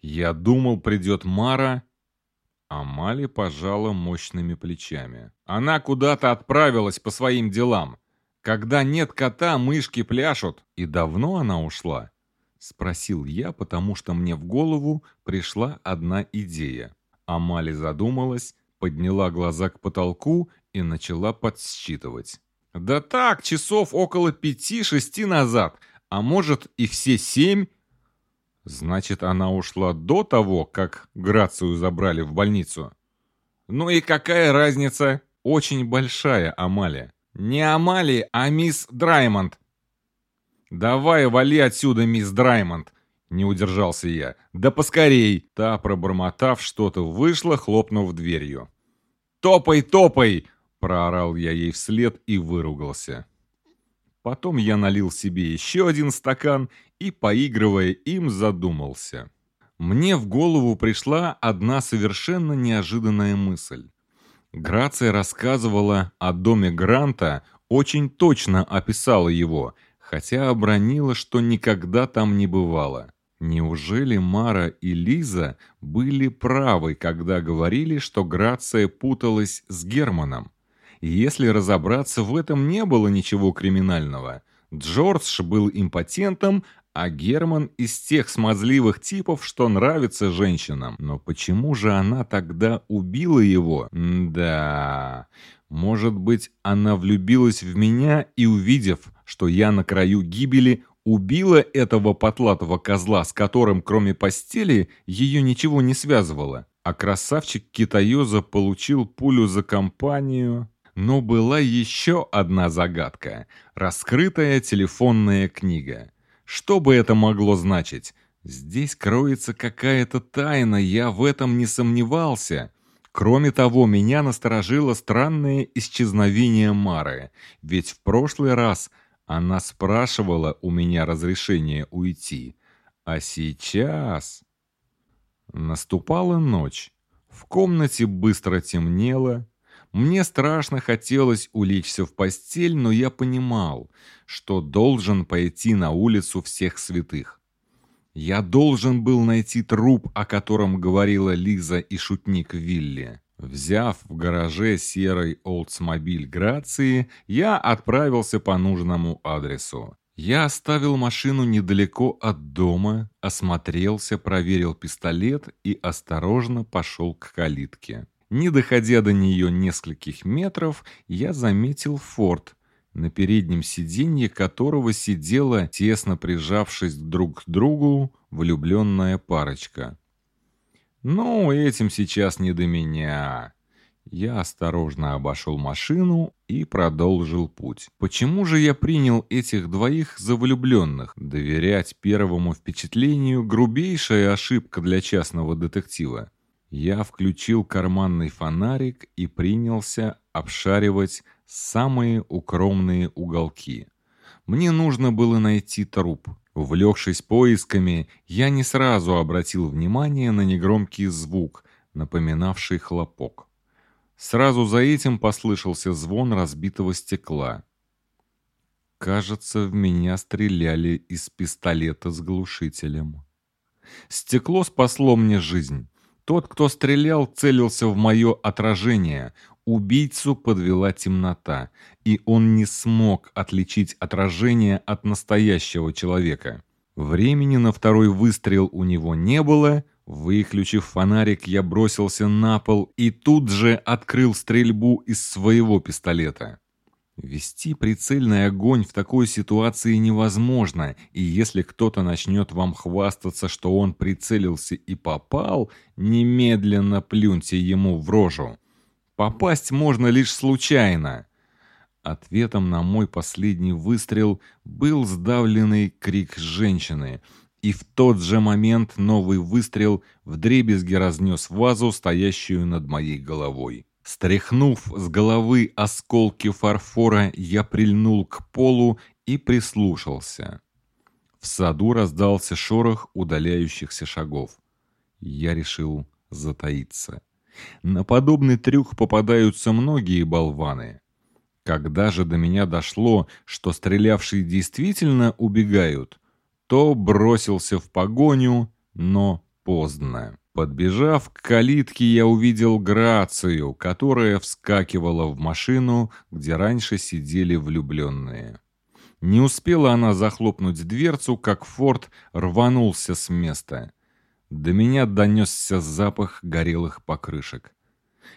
Я думал, придет Мара, а Мали пожала мощными плечами. Она куда-то отправилась по своим делам. Когда нет кота, мышки пляшут. И давно она ушла? Спросил я, потому что мне в голову пришла одна идея. Амали задумалась, подняла глаза к потолку и начала подсчитывать. «Да так, часов около пяти-шести назад, а может и все семь, Значит, она ушла до того, как Грацию забрали в больницу? Ну и какая разница? Очень большая, Амалия. Не Амалия, а мисс Драймонд. Давай, вали отсюда, мисс Драймонд. Не удержался я. Да поскорей. Та, пробормотав что-то, вышла, хлопнув дверью. «Топай, топай!» Проорал я ей вслед и выругался. Потом я налил себе еще один стакан и, поигрывая им, задумался. Мне в голову пришла одна совершенно неожиданная мысль. Грация рассказывала о доме Гранта, очень точно описала его, хотя обронила, что никогда там не бывало. Неужели Мара и Лиза были правы, когда говорили, что Грация путалась с Германом? Если разобраться, в этом не было ничего криминального. Джордж был импотентом, а Герман из тех смазливых типов, что нравится женщинам. Но почему же она тогда убила его? Да, может быть, она влюбилась в меня и, увидев, что я на краю гибели, убила этого потлатого козла, с которым, кроме постели, ее ничего не связывало. А красавчик Китаёза получил пулю за компанию. Но была еще одна загадка – раскрытая телефонная книга. Что бы это могло значить? Здесь кроется какая-то тайна, я в этом не сомневался. Кроме того, меня насторожило странное исчезновение Мары, ведь в прошлый раз она спрашивала у меня разрешение уйти. А сейчас... Наступала ночь. В комнате быстро темнело. Мне страшно хотелось улечься в постель, но я понимал, что должен пойти на улицу всех святых. Я должен был найти труп, о котором говорила Лиза и шутник Вилли. Взяв в гараже серый Oldsmobile Грации, я отправился по нужному адресу. Я оставил машину недалеко от дома, осмотрелся, проверил пистолет и осторожно пошел к калитке. Не доходя до нее нескольких метров, я заметил форт, на переднем сиденье которого сидела, тесно прижавшись друг к другу, влюбленная парочка. «Ну, этим сейчас не до меня». Я осторожно обошел машину и продолжил путь. Почему же я принял этих двоих за влюбленных? Доверять первому впечатлению – грубейшая ошибка для частного детектива. Я включил карманный фонарик и принялся обшаривать самые укромные уголки. Мне нужно было найти труп. Увлекшись поисками, я не сразу обратил внимание на негромкий звук, напоминавший хлопок. Сразу за этим послышался звон разбитого стекла. Кажется, в меня стреляли из пистолета с глушителем. Стекло спасло мне жизнь. Тот, кто стрелял, целился в мое отражение. Убийцу подвела темнота, и он не смог отличить отражение от настоящего человека. Времени на второй выстрел у него не было. Выключив фонарик, я бросился на пол и тут же открыл стрельбу из своего пистолета. Вести прицельный огонь в такой ситуации невозможно, и если кто-то начнет вам хвастаться, что он прицелился и попал, немедленно плюньте ему в рожу. Попасть можно лишь случайно. Ответом на мой последний выстрел был сдавленный крик женщины, и в тот же момент новый выстрел вдребезги разнес вазу, стоящую над моей головой. Стряхнув с головы осколки фарфора, я прильнул к полу и прислушался. В саду раздался шорох удаляющихся шагов. Я решил затаиться. На подобный трюк попадаются многие болваны. Когда же до меня дошло, что стрелявшие действительно убегают, то бросился в погоню, но поздно. Подбежав к калитке, я увидел Грацию, которая вскакивала в машину, где раньше сидели влюбленные. Не успела она захлопнуть дверцу, как Форд рванулся с места. До меня донесся запах горелых покрышек.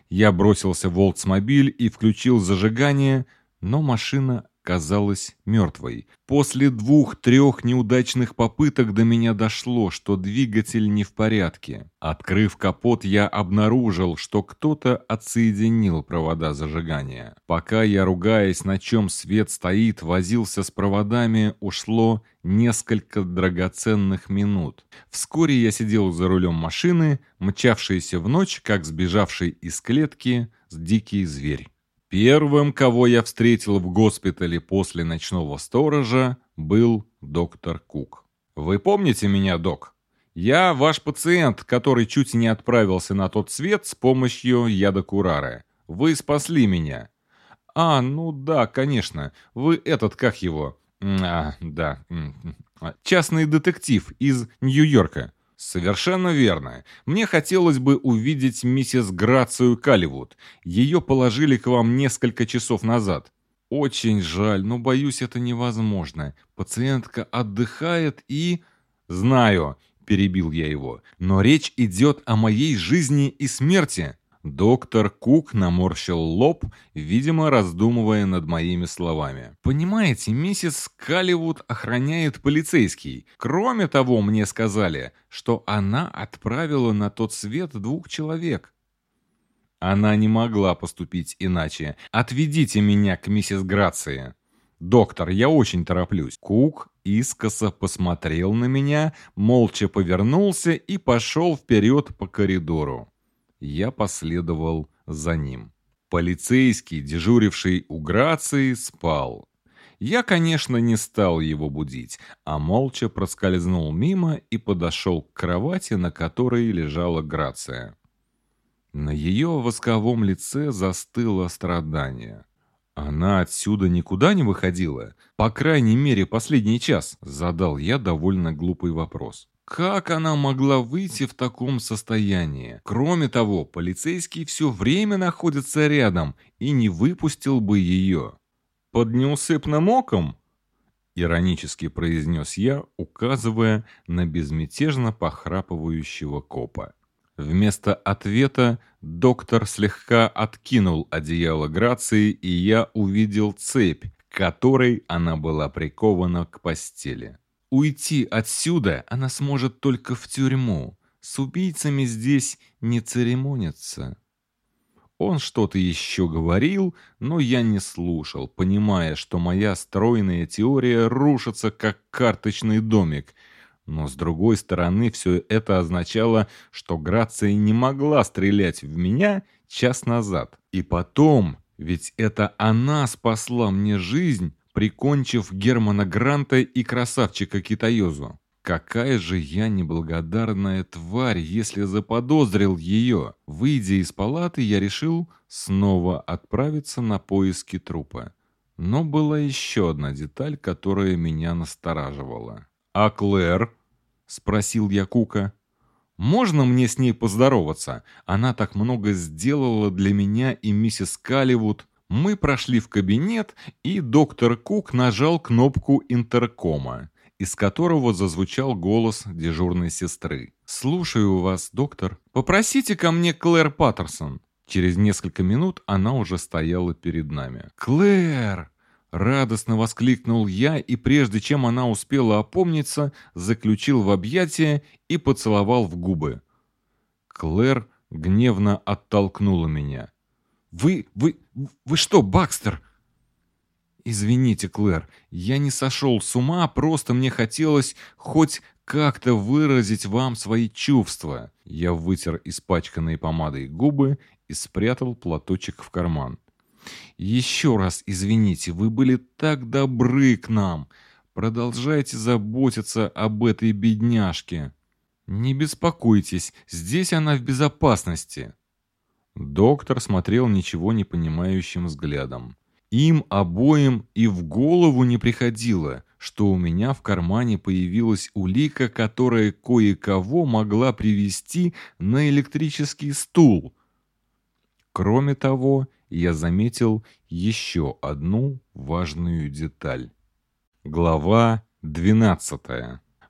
Я бросился в Олдсмобиль и включил зажигание, но машина казалась мертвой. После двух-трех неудачных попыток до меня дошло, что двигатель не в порядке. Открыв капот, я обнаружил, что кто-то отсоединил провода зажигания. Пока я, ругаясь, на чем свет стоит, возился с проводами, ушло несколько драгоценных минут. Вскоре я сидел за рулем машины, мчавшейся в ночь, как сбежавший из клетки дикий зверь. Первым, кого я встретил в госпитале после ночного сторожа, был доктор Кук. «Вы помните меня, док? Я ваш пациент, который чуть не отправился на тот свет с помощью яда Курары. Вы спасли меня». «А, ну да, конечно. Вы этот, как его?» «А, да. Частный детектив из Нью-Йорка». «Совершенно верно. Мне хотелось бы увидеть миссис Грацию Калливуд. Ее положили к вам несколько часов назад». «Очень жаль, но, боюсь, это невозможно. Пациентка отдыхает и...» «Знаю», — перебил я его, — «но речь идет о моей жизни и смерти». Доктор Кук наморщил лоб, видимо, раздумывая над моими словами. «Понимаете, миссис Калливуд охраняет полицейский. Кроме того, мне сказали, что она отправила на тот свет двух человек». Она не могла поступить иначе. «Отведите меня к миссис Грации». «Доктор, я очень тороплюсь». Кук искоса посмотрел на меня, молча повернулся и пошел вперед по коридору. Я последовал за ним. Полицейский, дежуривший у Грации, спал. Я, конечно, не стал его будить, а молча проскользнул мимо и подошел к кровати, на которой лежала Грация. На ее восковом лице застыло страдание. «Она отсюда никуда не выходила? По крайней мере, последний час?» Задал я довольно глупый вопрос. Как она могла выйти в таком состоянии? Кроме того, полицейский все время находится рядом и не выпустил бы ее. «Под неусыпным оком?» — иронически произнес я, указывая на безмятежно похрапывающего копа. Вместо ответа доктор слегка откинул одеяло Грации, и я увидел цепь, которой она была прикована к постели. Уйти отсюда она сможет только в тюрьму. С убийцами здесь не церемонятся. Он что-то еще говорил, но я не слушал, понимая, что моя стройная теория рушится, как карточный домик. Но с другой стороны, все это означало, что Грация не могла стрелять в меня час назад. И потом, ведь это она спасла мне жизнь, прикончив Германа Гранта и красавчика Китаёзу. Какая же я неблагодарная тварь, если заподозрил ее. Выйдя из палаты, я решил снова отправиться на поиски трупа. Но была еще одна деталь, которая меня настораживала. «А Клэр?» — спросил я Кука. «Можно мне с ней поздороваться? Она так много сделала для меня и миссис Калливуд. Мы прошли в кабинет, и доктор Кук нажал кнопку интеркома, из которого зазвучал голос дежурной сестры. «Слушаю вас, доктор. Попросите ко мне Клэр Паттерсон». Через несколько минут она уже стояла перед нами. «Клэр!» Радостно воскликнул я, и прежде чем она успела опомниться, заключил в объятия и поцеловал в губы. Клэр гневно оттолкнула меня. Вы... вы... вы что, Бакстер?» «Извините, Клэр, я не сошел с ума, просто мне хотелось хоть как-то выразить вам свои чувства». Я вытер испачканные помадой губы и спрятал платочек в карман. «Еще раз извините, вы были так добры к нам. Продолжайте заботиться об этой бедняжке. Не беспокойтесь, здесь она в безопасности». Доктор смотрел ничего не понимающим взглядом. Им обоим и в голову не приходило, что у меня в кармане появилась улика, которая кое-кого могла привести на электрический стул. Кроме того, я заметил еще одну важную деталь. Глава 12.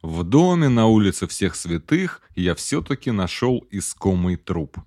В доме на улице Всех Святых я все-таки нашел искомый труп.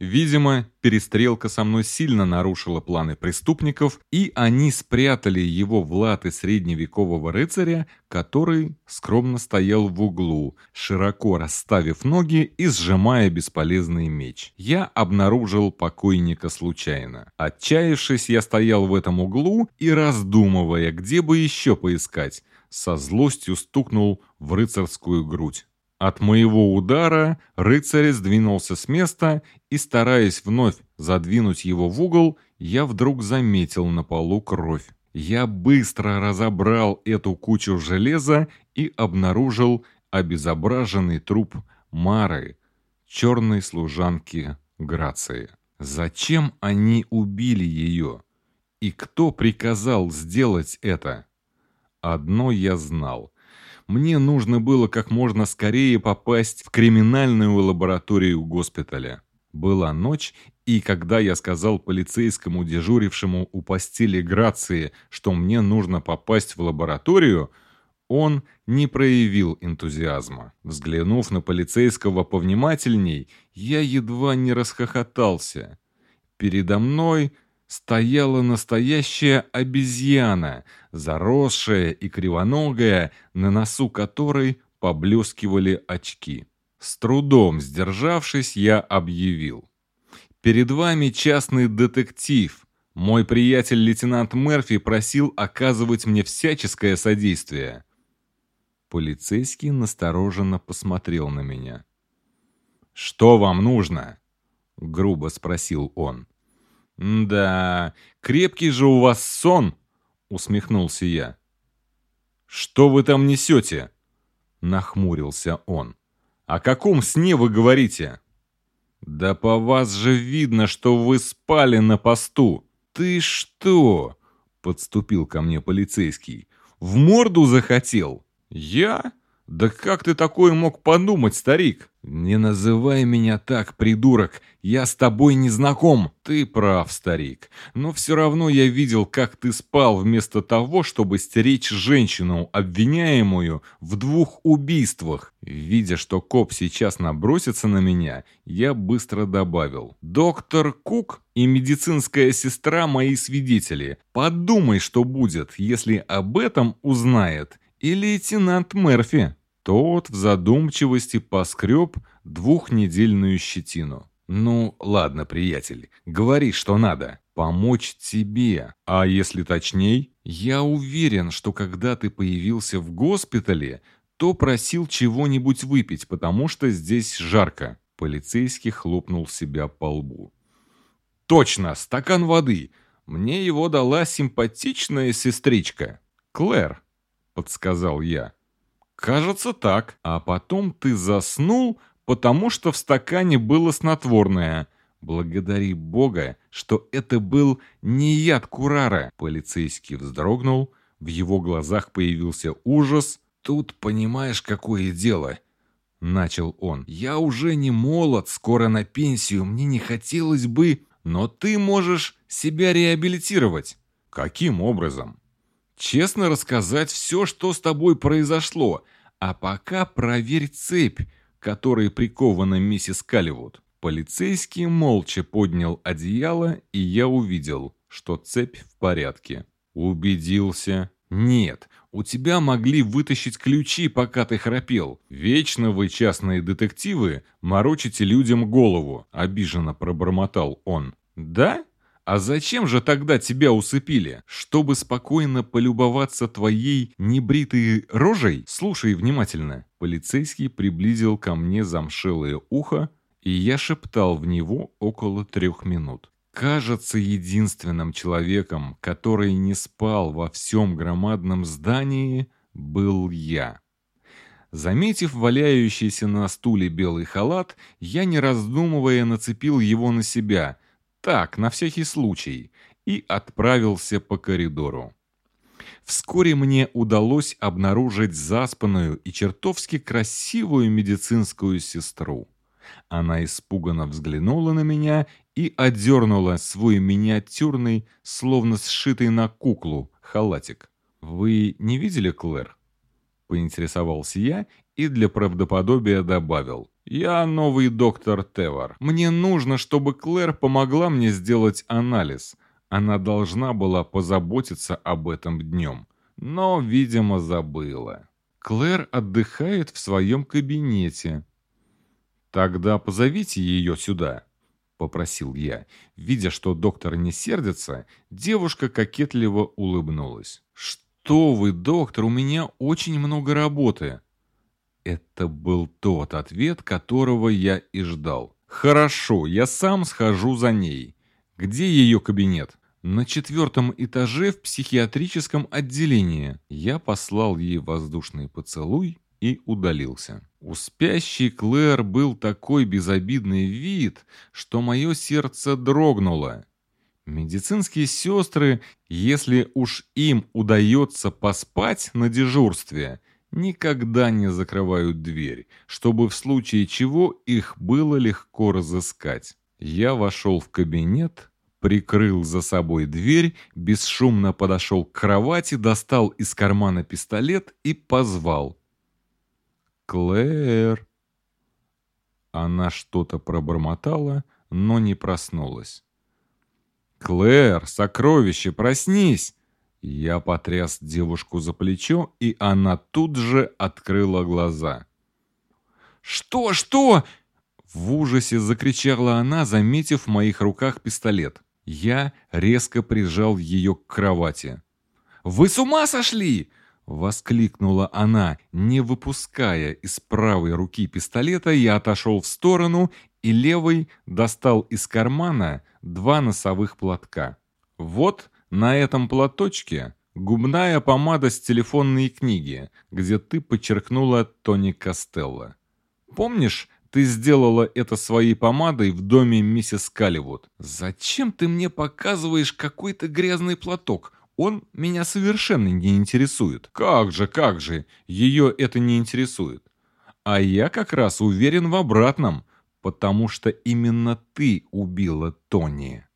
Видимо, перестрелка со мной сильно нарушила планы преступников, и они спрятали его в латы средневекового рыцаря, который скромно стоял в углу, широко расставив ноги и сжимая бесполезный меч. Я обнаружил покойника случайно. Отчаявшись, я стоял в этом углу и, раздумывая, где бы еще поискать, со злостью стукнул в рыцарскую грудь. От моего удара рыцарь сдвинулся с места, и, стараясь вновь задвинуть его в угол, я вдруг заметил на полу кровь. Я быстро разобрал эту кучу железа и обнаружил обезображенный труп Мары, черной служанки Грации. Зачем они убили ее? И кто приказал сделать это? Одно я знал. Мне нужно было как можно скорее попасть в криминальную лабораторию госпиталя. Была ночь, и когда я сказал полицейскому, дежурившему у постели Грации, что мне нужно попасть в лабораторию, он не проявил энтузиазма. Взглянув на полицейского повнимательней, я едва не расхохотался. Передо мной стояла настоящая обезьяна, заросшая и кривоногая, на носу которой поблескивали очки. С трудом сдержавшись, я объявил. «Перед вами частный детектив. Мой приятель лейтенант Мерфи просил оказывать мне всяческое содействие». Полицейский настороженно посмотрел на меня. «Что вам нужно?» — грубо спросил он. «Да, крепкий же у вас сон!» — усмехнулся я. «Что вы там несете?» — нахмурился он. «О каком сне вы говорите?» «Да по вас же видно, что вы спали на посту!» «Ты что?» — подступил ко мне полицейский. «В морду захотел?» «Я? Да как ты такое мог подумать, старик?» «Не называй меня так, придурок, я с тобой не знаком!» «Ты прав, старик, но все равно я видел, как ты спал вместо того, чтобы стеречь женщину, обвиняемую в двух убийствах». Видя, что коп сейчас набросится на меня, я быстро добавил. «Доктор Кук и медицинская сестра мои свидетели. Подумай, что будет, если об этом узнает и лейтенант Мерфи». Тот в задумчивости поскреб двухнедельную щетину. «Ну, ладно, приятель, говори, что надо. Помочь тебе. А если точней, я уверен, что когда ты появился в госпитале, то просил чего-нибудь выпить, потому что здесь жарко». Полицейский хлопнул себя по лбу. «Точно, стакан воды. Мне его дала симпатичная сестричка. Клэр», — подсказал я. «Кажется, так. А потом ты заснул, потому что в стакане было снотворное. Благодари Бога, что это был не яд Курара». Полицейский вздрогнул, в его глазах появился ужас. «Тут понимаешь, какое дело?» Начал он. «Я уже не молод, скоро на пенсию, мне не хотелось бы...» «Но ты можешь себя реабилитировать». «Каким образом?» Честно рассказать все, что с тобой произошло, а пока проверь цепь, которой прикована миссис Калливуд». Полицейский молча поднял одеяло, и я увидел, что цепь в порядке. Убедился. «Нет, у тебя могли вытащить ключи, пока ты храпел. Вечно вы, частные детективы, морочите людям голову», — обиженно пробормотал он. «Да? А зачем же тогда тебя усыпили? Чтобы спокойно полюбоваться твоей небритой рожей? Слушай внимательно. Полицейский приблизил ко мне замшелое ухо, и я шептал в него около трех минут. Кажется, единственным человеком, который не спал во всем громадном здании, был я. Заметив валяющийся на стуле белый халат, я, не раздумывая, нацепил его на себя — так, на всякий случай, и отправился по коридору. Вскоре мне удалось обнаружить заспанную и чертовски красивую медицинскую сестру. Она испуганно взглянула на меня и одернула свой миниатюрный, словно сшитый на куклу, халатик. «Вы не видели Клэр?» Поинтересовался я и для правдоподобия добавил. «Я новый доктор Тевар. Мне нужно, чтобы Клэр помогла мне сделать анализ. Она должна была позаботиться об этом днем, но, видимо, забыла. Клэр отдыхает в своем кабинете. Тогда позовите ее сюда». — попросил я. Видя, что доктор не сердится, девушка кокетливо улыбнулась. «Что вы, доктор, у меня очень много работы». Это был тот ответ, которого я и ждал. «Хорошо, я сам схожу за ней. Где ее кабинет?» На четвертом этаже в психиатрическом отделении я послал ей воздушный поцелуй и удалился. У спящей Клэр был такой безобидный вид, что мое сердце дрогнуло. Медицинские сестры, если уж им удается поспать на дежурстве, никогда не закрывают дверь, чтобы в случае чего их было легко разыскать. Я вошел в кабинет, прикрыл за собой дверь, бесшумно подошел к кровати, достал из кармана пистолет и позвал. «Клэр!» Она что-то пробормотала, но не проснулась. «Клэр, сокровище, проснись!» Я потряс девушку за плечо, и она тут же открыла глаза. «Что? Что?» В ужасе закричала она, заметив в моих руках пистолет. Я резко прижал ее к кровати. «Вы с ума сошли?» Воскликнула она, не выпуская из правой руки пистолета, я отошел в сторону и левой достал из кармана два носовых платка. Вот на этом платочке губная помада с телефонной книги, где ты подчеркнула Тони Костелло. Помнишь, ты сделала это своей помадой в доме миссис Калливуд? Зачем ты мне показываешь какой-то грязный платок? Он меня совершенно не интересует. Как же, как же, ее это не интересует. А я как раз уверен в обратном потому что именно ты убила Тони.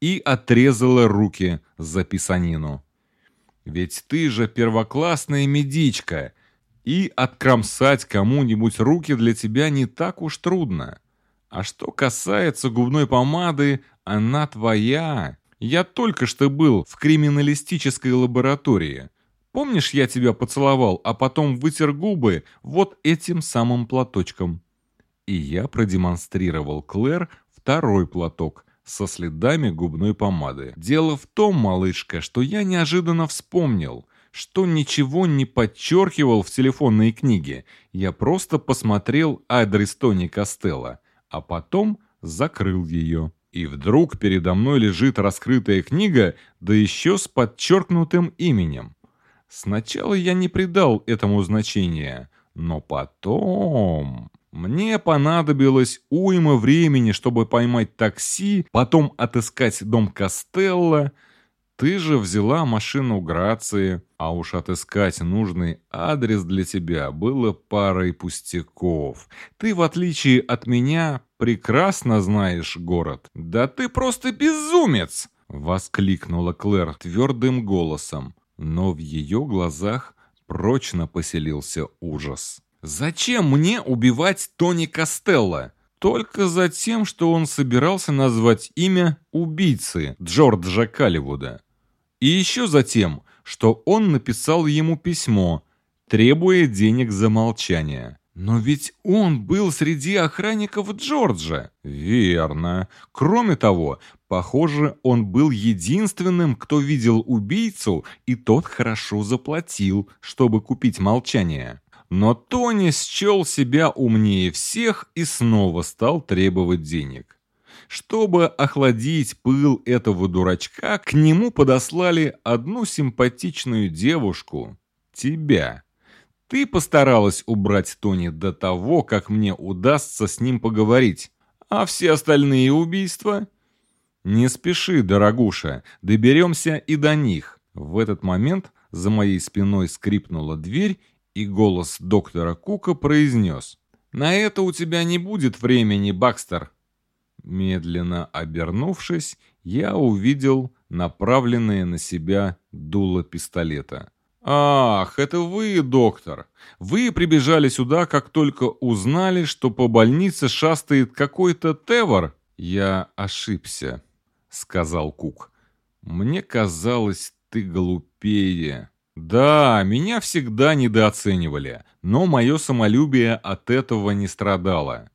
И отрезала руки за писанину. Ведь ты же первоклассная медичка, и откромсать кому-нибудь руки для тебя не так уж трудно. А что касается губной помады, она твоя. Я только что был в криминалистической лаборатории. Помнишь, я тебя поцеловал, а потом вытер губы вот этим самым платочком? и я продемонстрировал Клэр второй платок со следами губной помады. Дело в том, малышка, что я неожиданно вспомнил, что ничего не подчеркивал в телефонной книге. Я просто посмотрел адрес Тони Костелло, а потом закрыл ее. И вдруг передо мной лежит раскрытая книга, да еще с подчеркнутым именем. Сначала я не придал этому значения, но потом... Мне понадобилось уйма времени, чтобы поймать такси, потом отыскать дом Костелло. Ты же взяла машину Грации, а уж отыскать нужный адрес для тебя было парой пустяков. Ты, в отличие от меня, прекрасно знаешь город. Да ты просто безумец! Воскликнула Клэр твердым голосом, но в ее глазах прочно поселился ужас. Зачем мне убивать Тони Костелло? Только за тем, что он собирался назвать имя убийцы Джорджа Калливуда. И еще за тем, что он написал ему письмо, требуя денег за молчание. Но ведь он был среди охранников Джорджа. Верно. Кроме того, похоже, он был единственным, кто видел убийцу, и тот хорошо заплатил, чтобы купить молчание. Но Тони счел себя умнее всех и снова стал требовать денег. Чтобы охладить пыл этого дурачка, к нему подослали одну симпатичную девушку – тебя. Ты постаралась убрать Тони до того, как мне удастся с ним поговорить. А все остальные убийства? Не спеши, дорогуша, доберемся и до них. В этот момент за моей спиной скрипнула дверь, и голос доктора Кука произнес. «На это у тебя не будет времени, Бакстер!» Медленно обернувшись, я увидел направленное на себя дуло пистолета. «Ах, это вы, доктор! Вы прибежали сюда, как только узнали, что по больнице шастает какой-то Тевор?» «Я ошибся», — сказал Кук. «Мне казалось, ты глупее». Да, меня всегда недооценивали, но мое самолюбие от этого не страдало.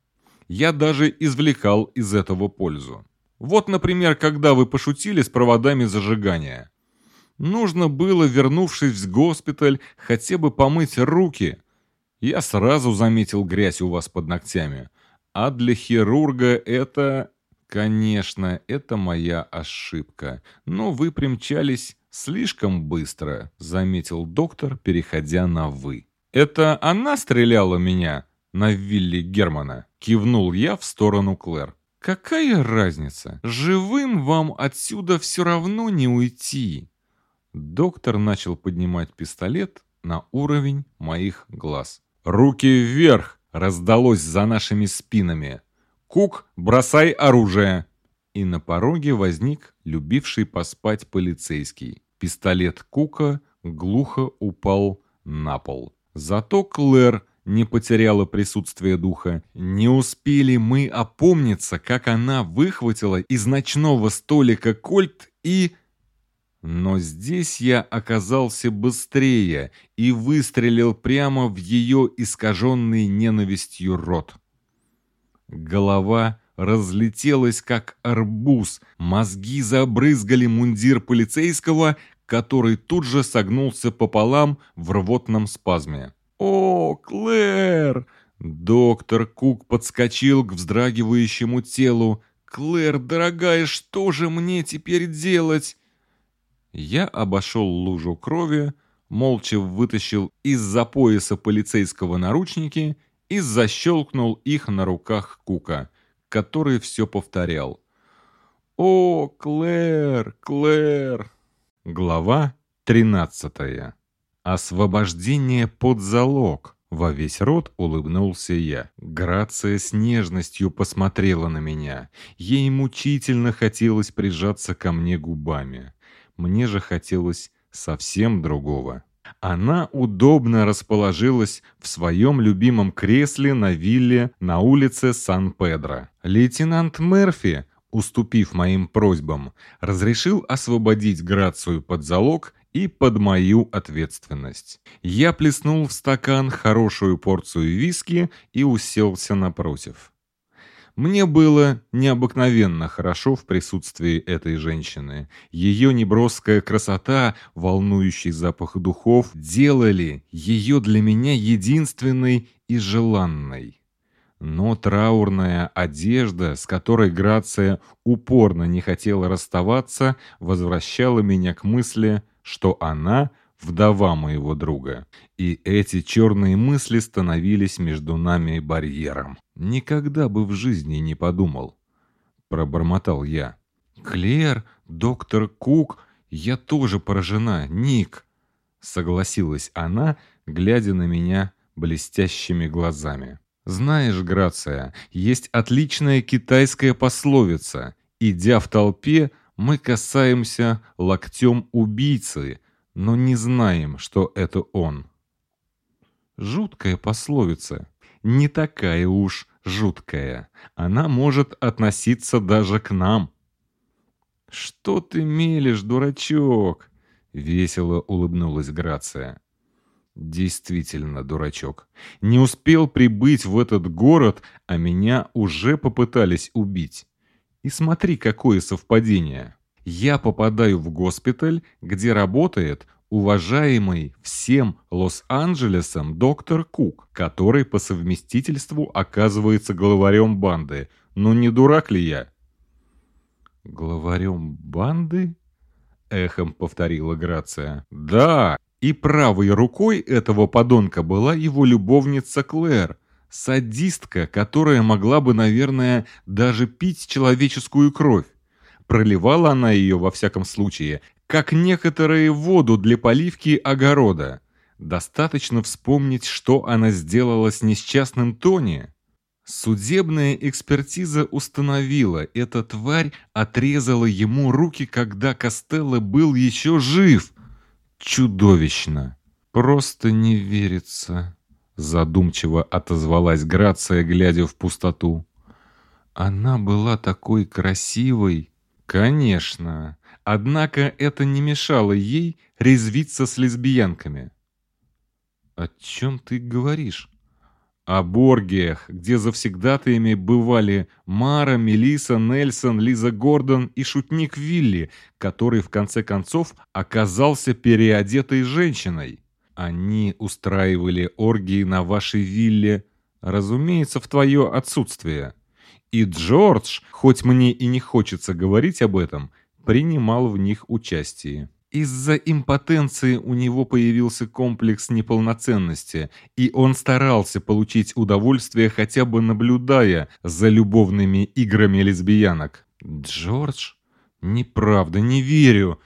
Я даже извлекал из этого пользу. Вот, например, когда вы пошутили с проводами зажигания. Нужно было, вернувшись в госпиталь, хотя бы помыть руки. Я сразу заметил грязь у вас под ногтями. А для хирурга это... Конечно, это моя ошибка. Но вы примчались слишком быстро, заметил доктор, переходя на «вы». Это она стреляла меня на Вилли Германа? Кивнул я в сторону Клэр. Какая разница? Живым вам отсюда все равно не уйти. Доктор начал поднимать пистолет на уровень моих глаз. «Руки вверх!» раздалось за нашими спинами. «Кук, бросай оружие!» И на пороге возник любивший поспать полицейский. Пистолет Кука глухо упал на пол. Зато Клэр не потеряла присутствие духа. Не успели мы опомниться, как она выхватила из ночного столика кольт и... Но здесь я оказался быстрее и выстрелил прямо в ее искаженный ненавистью рот. Голова разлетелась, как арбуз, мозги забрызгали мундир полицейского, который тут же согнулся пополам в рвотном спазме. «О, Клэр!» Доктор Кук подскочил к вздрагивающему телу. «Клэр, дорогая, что же мне теперь делать?» Я обошел лужу крови, молча вытащил из-за пояса полицейского наручники и защелкнул их на руках Кука, который все повторял. «О, Клэр, Клэр!» Глава тринадцатая. Освобождение под залог. Во весь рот улыбнулся я. Грация с нежностью посмотрела на меня. Ей мучительно хотелось прижаться ко мне губами. Мне же хотелось совсем другого. Она удобно расположилась в своем любимом кресле на вилле на улице Сан-Педро. Лейтенант Мерфи, уступив моим просьбам, разрешил освободить Грацию под залог и под мою ответственность. Я плеснул в стакан хорошую порцию виски и уселся напротив. Мне было необыкновенно хорошо в присутствии этой женщины. Ее неброская красота, волнующий запах духов делали ее для меня единственной и желанной. Но траурная одежда, с которой Грация упорно не хотела расставаться, возвращала меня к мысли, что она — вдова моего друга. И эти черные мысли становились между нами барьером. Никогда бы в жизни не подумал. Пробормотал я. «Клер, доктор Кук, я тоже поражена, Ник!» Согласилась она, глядя на меня блестящими глазами. «Знаешь, Грация, есть отличная китайская пословица. Идя в толпе, мы касаемся локтем убийцы, но не знаем, что это он. Жуткая пословица. Не такая уж жуткая. Она может относиться даже к нам. «Что ты мелешь, дурачок?» — весело улыбнулась Грация. Действительно, дурачок. Не успел прибыть в этот город, а меня уже попытались убить. И смотри, какое совпадение я попадаю в госпиталь, где работает уважаемый всем Лос-Анджелесом доктор Кук, который по совместительству оказывается главарем банды. Ну не дурак ли я? «Главарем банды?» — эхом повторила Грация. «Да, и правой рукой этого подонка была его любовница Клэр, садистка, которая могла бы, наверное, даже пить человеческую кровь. Проливала она ее, во всяком случае, как некоторые воду для поливки огорода. Достаточно вспомнить, что она сделала с несчастным Тони. Судебная экспертиза установила, эта тварь отрезала ему руки, когда Костелло был еще жив. Чудовищно. Просто не верится. Задумчиво отозвалась Грация, глядя в пустоту. Она была такой красивой. Конечно. Однако это не мешало ей резвиться с лесбиянками. «О чем ты говоришь?» «О Боргиях, где завсегдатаями бывали Мара, Мелиса, Нельсон, Лиза Гордон и шутник Вилли, который в конце концов оказался переодетой женщиной». Они устраивали оргии на вашей вилле, разумеется, в твое отсутствие. И Джордж, хоть мне и не хочется говорить об этом, принимал в них участие. Из-за импотенции у него появился комплекс неполноценности, и он старался получить удовольствие хотя бы наблюдая за любовными играми лесбиянок. «Джордж? Неправда, не верю!»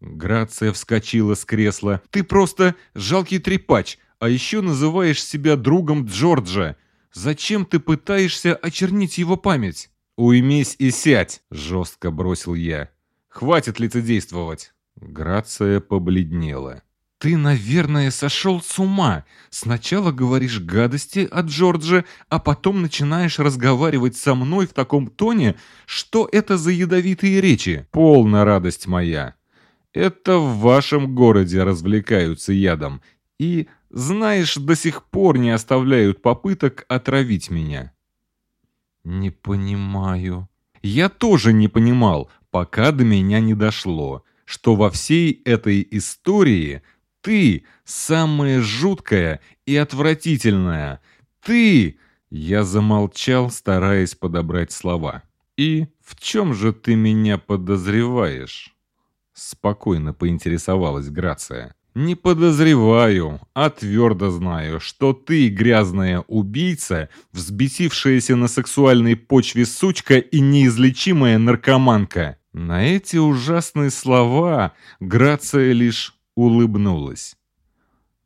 Грация вскочила с кресла. «Ты просто жалкий трепач, а еще называешь себя другом Джорджа. Зачем ты пытаешься очернить его память?» «Уймись и сядь!» — жестко бросил я. «Хватит лицедействовать!» Грация побледнела. «Ты, наверное, сошел с ума. Сначала говоришь гадости от Джорджа, а потом начинаешь разговаривать со мной в таком тоне, что это за ядовитые речи. Полна радость моя. Это в вашем городе развлекаются ядом. И, знаешь, до сих пор не оставляют попыток отравить меня». «Не понимаю». «Я тоже не понимал, пока до меня не дошло» что во всей этой истории ты самая жуткая и отвратительная. Ты!» Я замолчал, стараясь подобрать слова. «И в чем же ты меня подозреваешь?» Спокойно поинтересовалась Грация. «Не подозреваю, а твердо знаю, что ты грязная убийца, взбесившаяся на сексуальной почве сучка и неизлечимая наркоманка. На эти ужасные слова Грация лишь улыбнулась.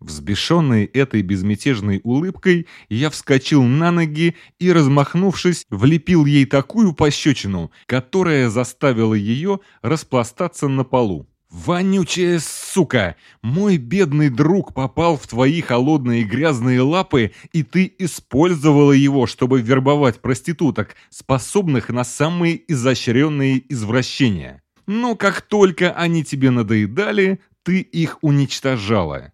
Взбешенный этой безмятежной улыбкой, я вскочил на ноги и, размахнувшись, влепил ей такую пощечину, которая заставила ее распластаться на полу. «Вонючая сука! Мой бедный друг попал в твои холодные грязные лапы, и ты использовала его, чтобы вербовать проституток, способных на самые изощренные извращения. Но как только они тебе надоедали, ты их уничтожала.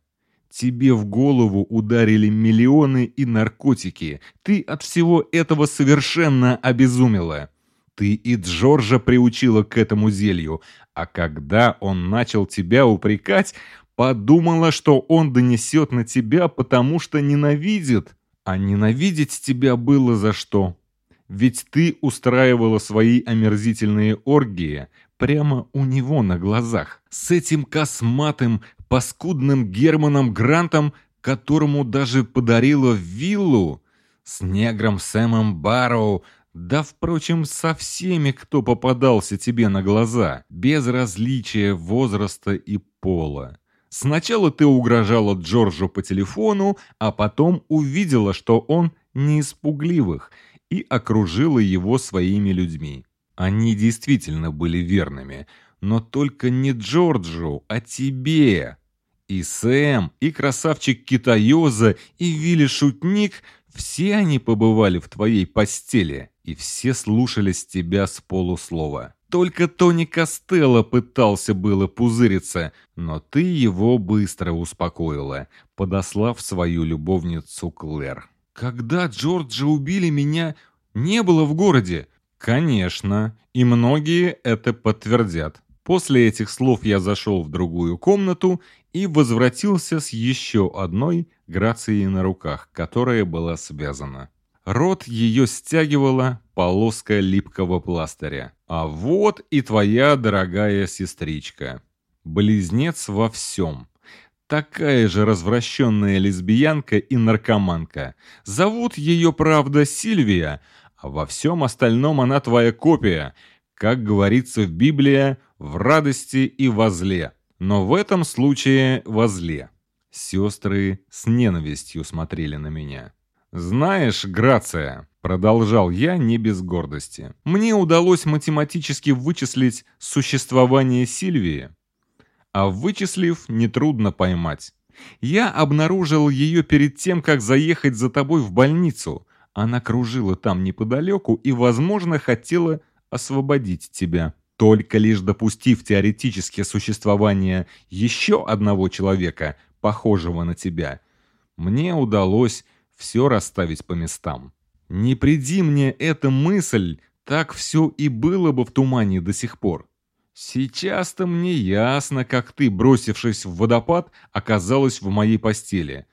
Тебе в голову ударили миллионы и наркотики. Ты от всего этого совершенно обезумела. Ты и Джорджа приучила к этому зелью, а когда он начал тебя упрекать, подумала, что он донесет на тебя, потому что ненавидит. А ненавидеть тебя было за что? Ведь ты устраивала свои омерзительные оргии прямо у него на глазах. С этим косматым, паскудным Германом Грантом, которому даже подарила виллу. С негром Сэмом Барроу, да, впрочем, со всеми, кто попадался тебе на глаза, без различия возраста и пола. Сначала ты угрожала Джорджу по телефону, а потом увидела, что он не из пугливых, и окружила его своими людьми. Они действительно были верными, но только не Джорджу, а тебе. И Сэм, и красавчик Китаёза, и Вилли Шутник – все они побывали в твоей постели и все слушались тебя с полуслова. Только Тони Костелло пытался было пузыриться, но ты его быстро успокоила, подослав свою любовницу Клэр. «Когда Джорджа убили, меня не было в городе!» «Конечно, и многие это подтвердят». После этих слов я зашел в другую комнату и возвратился с еще одной Грацией на руках, которая была связана. Рот ее стягивала полоска липкого пластыря. А вот и твоя дорогая сестричка. Близнец во всем. Такая же развращенная лесбиянка и наркоманка. Зовут ее, правда, Сильвия, а во всем остальном она твоя копия. Как говорится в Библии, в радости и во зле. Но в этом случае во зле. Сестры с ненавистью смотрели на меня. «Знаешь, Грация», — продолжал я не без гордости, «мне удалось математически вычислить существование Сильвии. А вычислив, нетрудно поймать. Я обнаружил ее перед тем, как заехать за тобой в больницу. Она кружила там неподалеку и, возможно, хотела освободить тебя. Только лишь допустив теоретическое существование еще одного человека, похожего на тебя, мне удалось все расставить по местам. Не приди мне эта мысль, так все и было бы в тумане до сих пор. Сейчас-то мне ясно, как ты, бросившись в водопад, оказалась в моей постели.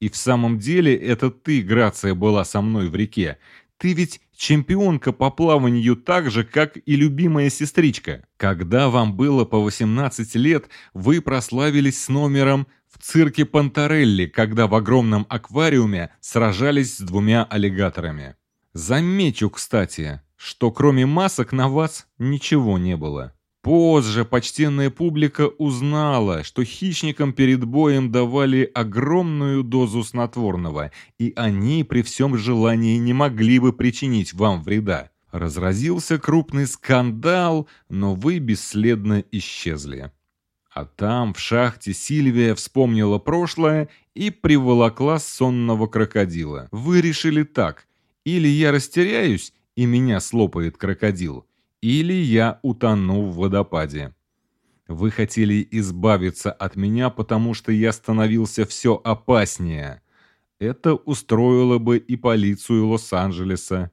И в самом деле это ты, Грация, была со мной в реке. Ты ведь чемпионка по плаванию так же, как и любимая сестричка. Когда вам было по 18 лет, вы прославились с номером в цирке Пантарелли, когда в огромном аквариуме сражались с двумя аллигаторами. Замечу, кстати, что кроме масок на вас ничего не было. Позже почтенная публика узнала, что хищникам перед боем давали огромную дозу снотворного, и они при всем желании не могли бы причинить вам вреда. Разразился крупный скандал, но вы бесследно исчезли. А там, в шахте, Сильвия вспомнила прошлое и приволокла сонного крокодила. Вы решили так, или я растеряюсь, и меня слопает крокодил, или я утону в водопаде. Вы хотели избавиться от меня, потому что я становился все опаснее. Это устроило бы и полицию Лос-Анджелеса.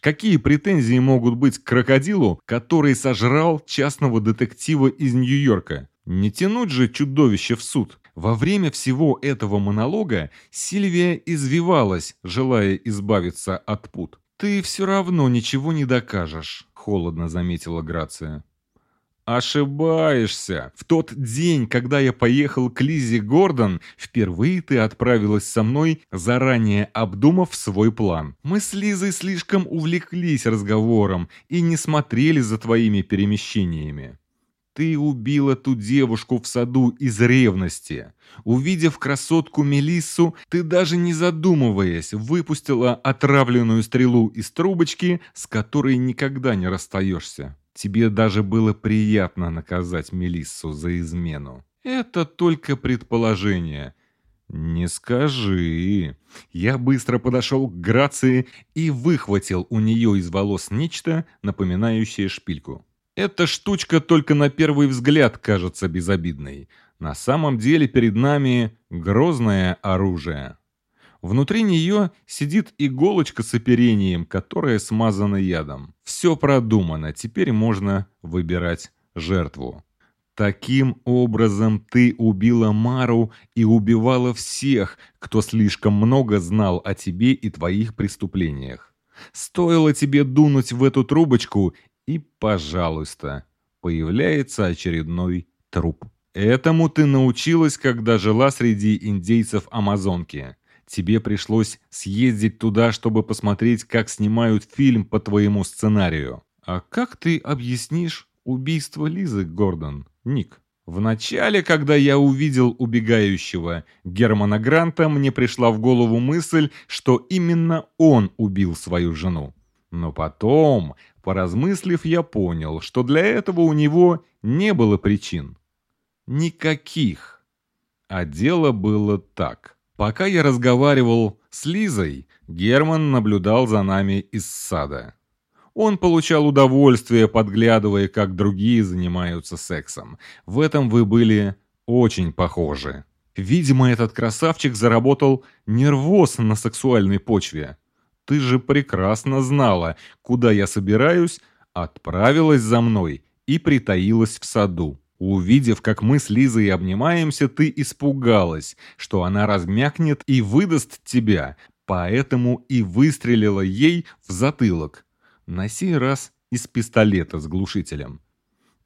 Какие претензии могут быть к крокодилу, который сожрал частного детектива из Нью-Йорка? Не тянуть же чудовище в суд. Во время всего этого монолога Сильвия извивалась, желая избавиться от пут. «Ты все равно ничего не докажешь», — холодно заметила Грация. «Ошибаешься. В тот день, когда я поехал к Лизе Гордон, впервые ты отправилась со мной, заранее обдумав свой план. Мы с Лизой слишком увлеклись разговором и не смотрели за твоими перемещениями. Ты убила ту девушку в саду из ревности. Увидев красотку Мелиссу, ты даже не задумываясь выпустила отравленную стрелу из трубочки, с которой никогда не расстаешься. Тебе даже было приятно наказать Мелиссу за измену. Это только предположение. Не скажи. Я быстро подошел к Грации и выхватил у нее из волос нечто, напоминающее шпильку. Эта штучка только на первый взгляд кажется безобидной. На самом деле перед нами грозное оружие. Внутри нее сидит иголочка с оперением, которая смазана ядом. Все продумано, теперь можно выбирать жертву. Таким образом ты убила Мару и убивала всех, кто слишком много знал о тебе и твоих преступлениях. Стоило тебе дунуть в эту трубочку, и, пожалуйста, появляется очередной труп. Этому ты научилась, когда жила среди индейцев Амазонки. Тебе пришлось съездить туда, чтобы посмотреть, как снимают фильм по твоему сценарию. А как ты объяснишь убийство Лизы Гордон, Ник? Вначале, когда я увидел убегающего Германа Гранта, мне пришла в голову мысль, что именно он убил свою жену. Но потом, Поразмыслив, я понял, что для этого у него не было причин. Никаких. А дело было так. Пока я разговаривал с Лизой, Герман наблюдал за нами из сада. Он получал удовольствие, подглядывая, как другие занимаются сексом. В этом вы были очень похожи. Видимо, этот красавчик заработал нервоз на сексуальной почве ты же прекрасно знала, куда я собираюсь, отправилась за мной и притаилась в саду. Увидев, как мы с Лизой обнимаемся, ты испугалась, что она размякнет и выдаст тебя, поэтому и выстрелила ей в затылок. На сей раз из пистолета с глушителем.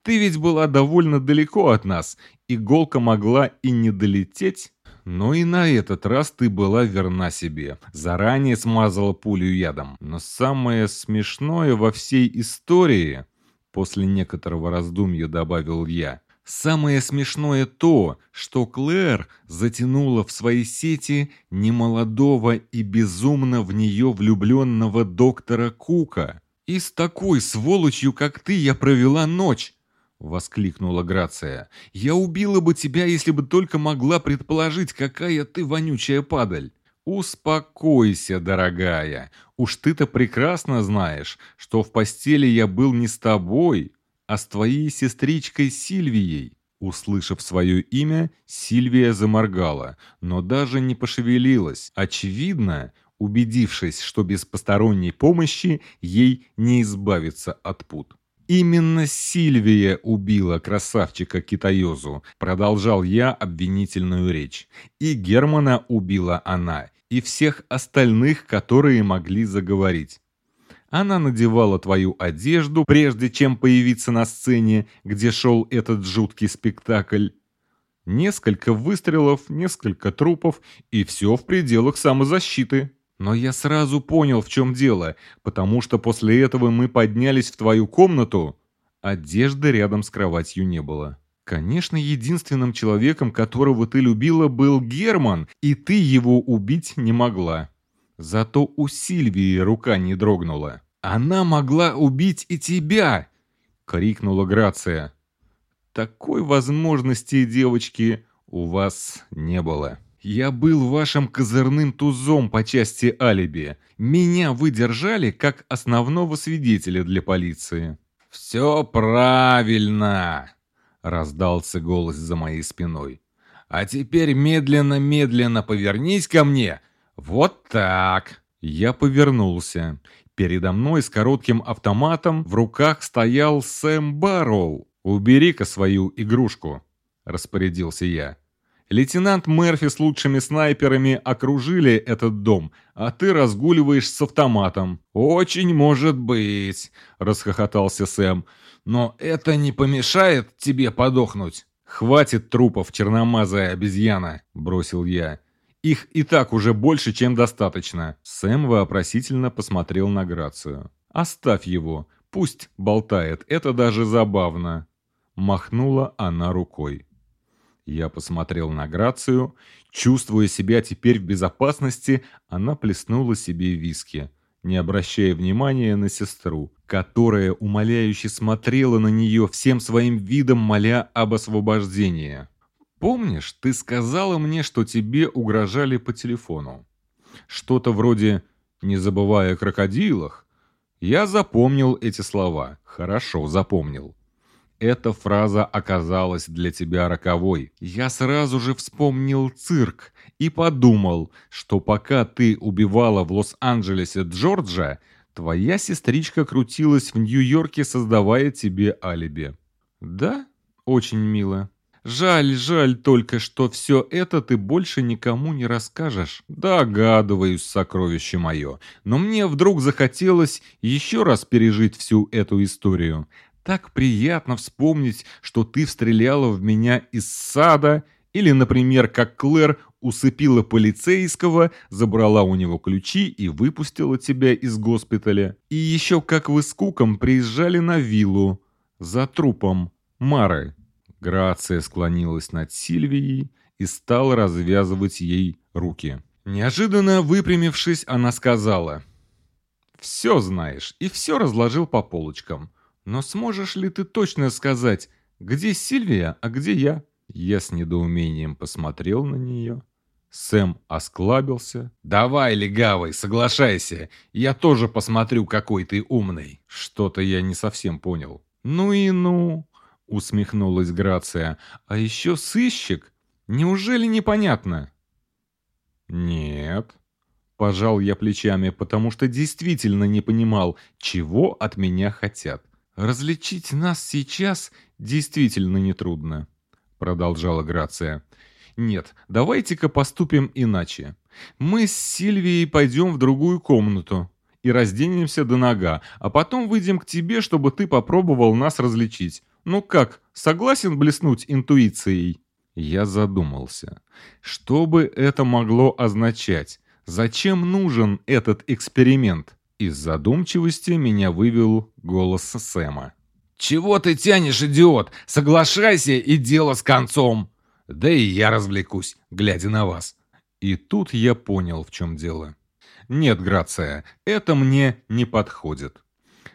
Ты ведь была довольно далеко от нас, иголка могла и не долететь, но и на этот раз ты была верна себе. Заранее смазала пулю ядом. Но самое смешное во всей истории, после некоторого раздумья добавил я, Самое смешное то, что Клэр затянула в свои сети немолодого и безумно в нее влюбленного доктора Кука. И с такой сволочью, как ты, я провела ночь. — воскликнула Грация. «Я убила бы тебя, если бы только могла предположить, какая ты вонючая падаль». «Успокойся, дорогая. Уж ты-то прекрасно знаешь, что в постели я был не с тобой, а с твоей сестричкой Сильвией». Услышав свое имя, Сильвия заморгала, но даже не пошевелилась. Очевидно, убедившись, что без посторонней помощи ей не избавиться от пут. Именно Сильвия убила красавчика Китаёзу, продолжал я обвинительную речь. И Германа убила она, и всех остальных, которые могли заговорить. Она надевала твою одежду, прежде чем появиться на сцене, где шел этот жуткий спектакль. Несколько выстрелов, несколько трупов, и все в пределах самозащиты. Но я сразу понял, в чем дело, потому что после этого мы поднялись в твою комнату. Одежды рядом с кроватью не было. Конечно, единственным человеком, которого ты любила, был Герман, и ты его убить не могла. Зато у Сильвии рука не дрогнула. «Она могла убить и тебя!» — крикнула Грация. «Такой возможности, девочки, у вас не было». Я был вашим козырным тузом по части алиби. Меня вы держали как основного свидетеля для полиции». «Все правильно!» — раздался голос за моей спиной. «А теперь медленно-медленно повернись ко мне. Вот так!» Я повернулся. Передо мной с коротким автоматом в руках стоял Сэм Барроу. «Убери-ка свою игрушку», — распорядился я. Лейтенант Мерфи с лучшими снайперами окружили этот дом, а ты разгуливаешь с автоматом. Очень может быть, расхохотался Сэм. Но это не помешает тебе подохнуть. Хватит трупов, черномазая обезьяна, бросил я. Их и так уже больше, чем достаточно. Сэм вопросительно посмотрел на Грацию. Оставь его, пусть болтает, это даже забавно. Махнула она рукой. Я посмотрел на Грацию. Чувствуя себя теперь в безопасности, она плеснула себе виски, не обращая внимания на сестру, которая умоляюще смотрела на нее всем своим видом, моля об освобождении. «Помнишь, ты сказала мне, что тебе угрожали по телефону? Что-то вроде «не забывая о крокодилах». Я запомнил эти слова, хорошо запомнил эта фраза оказалась для тебя роковой. Я сразу же вспомнил цирк и подумал, что пока ты убивала в Лос-Анджелесе Джорджа, твоя сестричка крутилась в Нью-Йорке, создавая тебе алиби. Да, очень мило. Жаль, жаль только, что все это ты больше никому не расскажешь. Догадываюсь, сокровище мое. Но мне вдруг захотелось еще раз пережить всю эту историю. Так приятно вспомнить, что ты стреляла в меня из сада, или, например, как Клэр усыпила полицейского, забрала у него ключи и выпустила тебя из госпиталя. И еще как вы с Куком приезжали на виллу за трупом Мары. Грация склонилась над Сильвией и стала развязывать ей руки. Неожиданно выпрямившись, она сказала, «Все знаешь, и все разложил по полочкам. Но сможешь ли ты точно сказать, где Сильвия, а где я?» Я с недоумением посмотрел на нее. Сэм осклабился. «Давай, легавый, соглашайся. Я тоже посмотрю, какой ты умный». Что-то я не совсем понял. «Ну и ну!» — усмехнулась Грация. «А еще сыщик? Неужели непонятно?» «Нет», — пожал я плечами, потому что действительно не понимал, чего от меня хотят. «Различить нас сейчас действительно нетрудно», — продолжала Грация. «Нет, давайте-ка поступим иначе. Мы с Сильвией пойдем в другую комнату и разденемся до нога, а потом выйдем к тебе, чтобы ты попробовал нас различить. Ну как, согласен блеснуть интуицией?» Я задумался. Что бы это могло означать? Зачем нужен этот эксперимент? Из задумчивости меня вывел голос Сэма. «Чего ты тянешь, идиот? Соглашайся, и дело с концом!» «Да и я развлекусь, глядя на вас». И тут я понял, в чем дело. «Нет, Грация, это мне не подходит.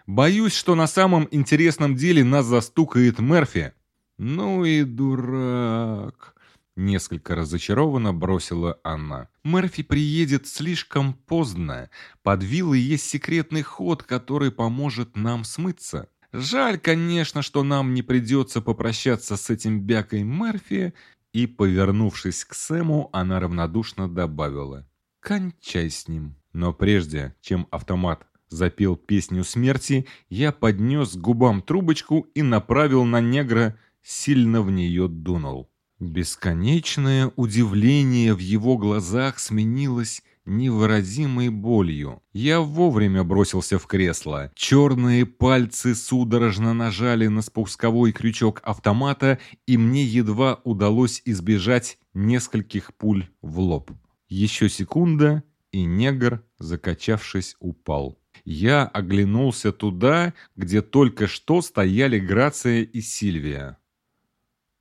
Боюсь, что на самом интересном деле нас застукает Мерфи». «Ну и дурак», Несколько разочарованно бросила Анна. «Мерфи приедет слишком поздно. Под виллой есть секретный ход, который поможет нам смыться. Жаль, конечно, что нам не придется попрощаться с этим бякой Мерфи». И, повернувшись к Сэму, она равнодушно добавила. «Кончай с ним». Но прежде, чем автомат запел песню смерти, я поднес к губам трубочку и направил на негра, сильно в нее дунул. Бесконечное удивление в его глазах сменилось невыразимой болью. Я вовремя бросился в кресло. Черные пальцы судорожно нажали на спусковой крючок автомата, и мне едва удалось избежать нескольких пуль в лоб. Еще секунда, и негр, закачавшись, упал. Я оглянулся туда, где только что стояли Грация и Сильвия.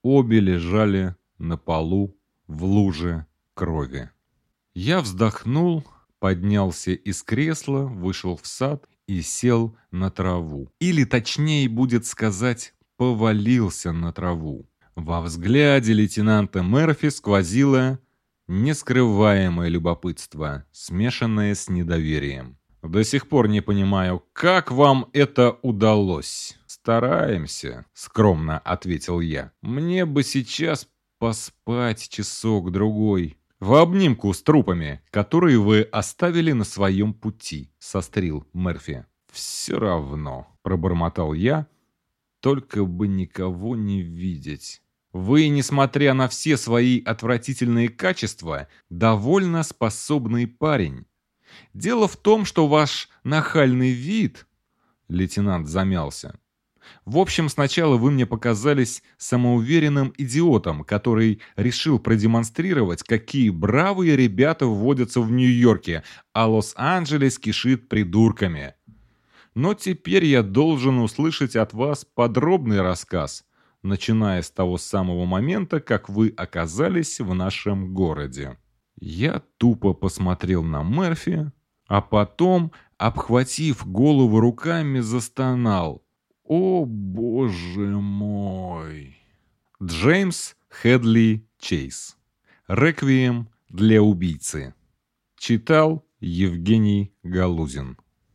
Обе лежали на полу в луже крови. Я вздохнул, поднялся из кресла, вышел в сад и сел на траву. Или точнее будет сказать, повалился на траву. Во взгляде лейтенанта Мерфи сквозило нескрываемое любопытство, смешанное с недоверием. «До сих пор не понимаю, как вам это удалось?» «Стараемся», — скромно ответил я. «Мне бы сейчас поспать часок-другой». «В обнимку с трупами, которые вы оставили на своем пути», — сострил Мерфи. «Все равно», — пробормотал я, — «только бы никого не видеть». Вы, несмотря на все свои отвратительные качества, довольно способный парень. Дело в том, что ваш нахальный вид...» Лейтенант замялся. В общем, сначала вы мне показались самоуверенным идиотом, который решил продемонстрировать, какие бравые ребята вводятся в Нью-Йорке, а Лос-Анджелес кишит придурками. Но теперь я должен услышать от вас подробный рассказ, начиная с того самого момента, как вы оказались в нашем городе. Я тупо посмотрел на Мерфи, а потом, обхватив голову руками, застонал. «О, боже мой!» Джеймс Хедли Чейз. «Реквием для убийцы». Читал Евгений Галузин.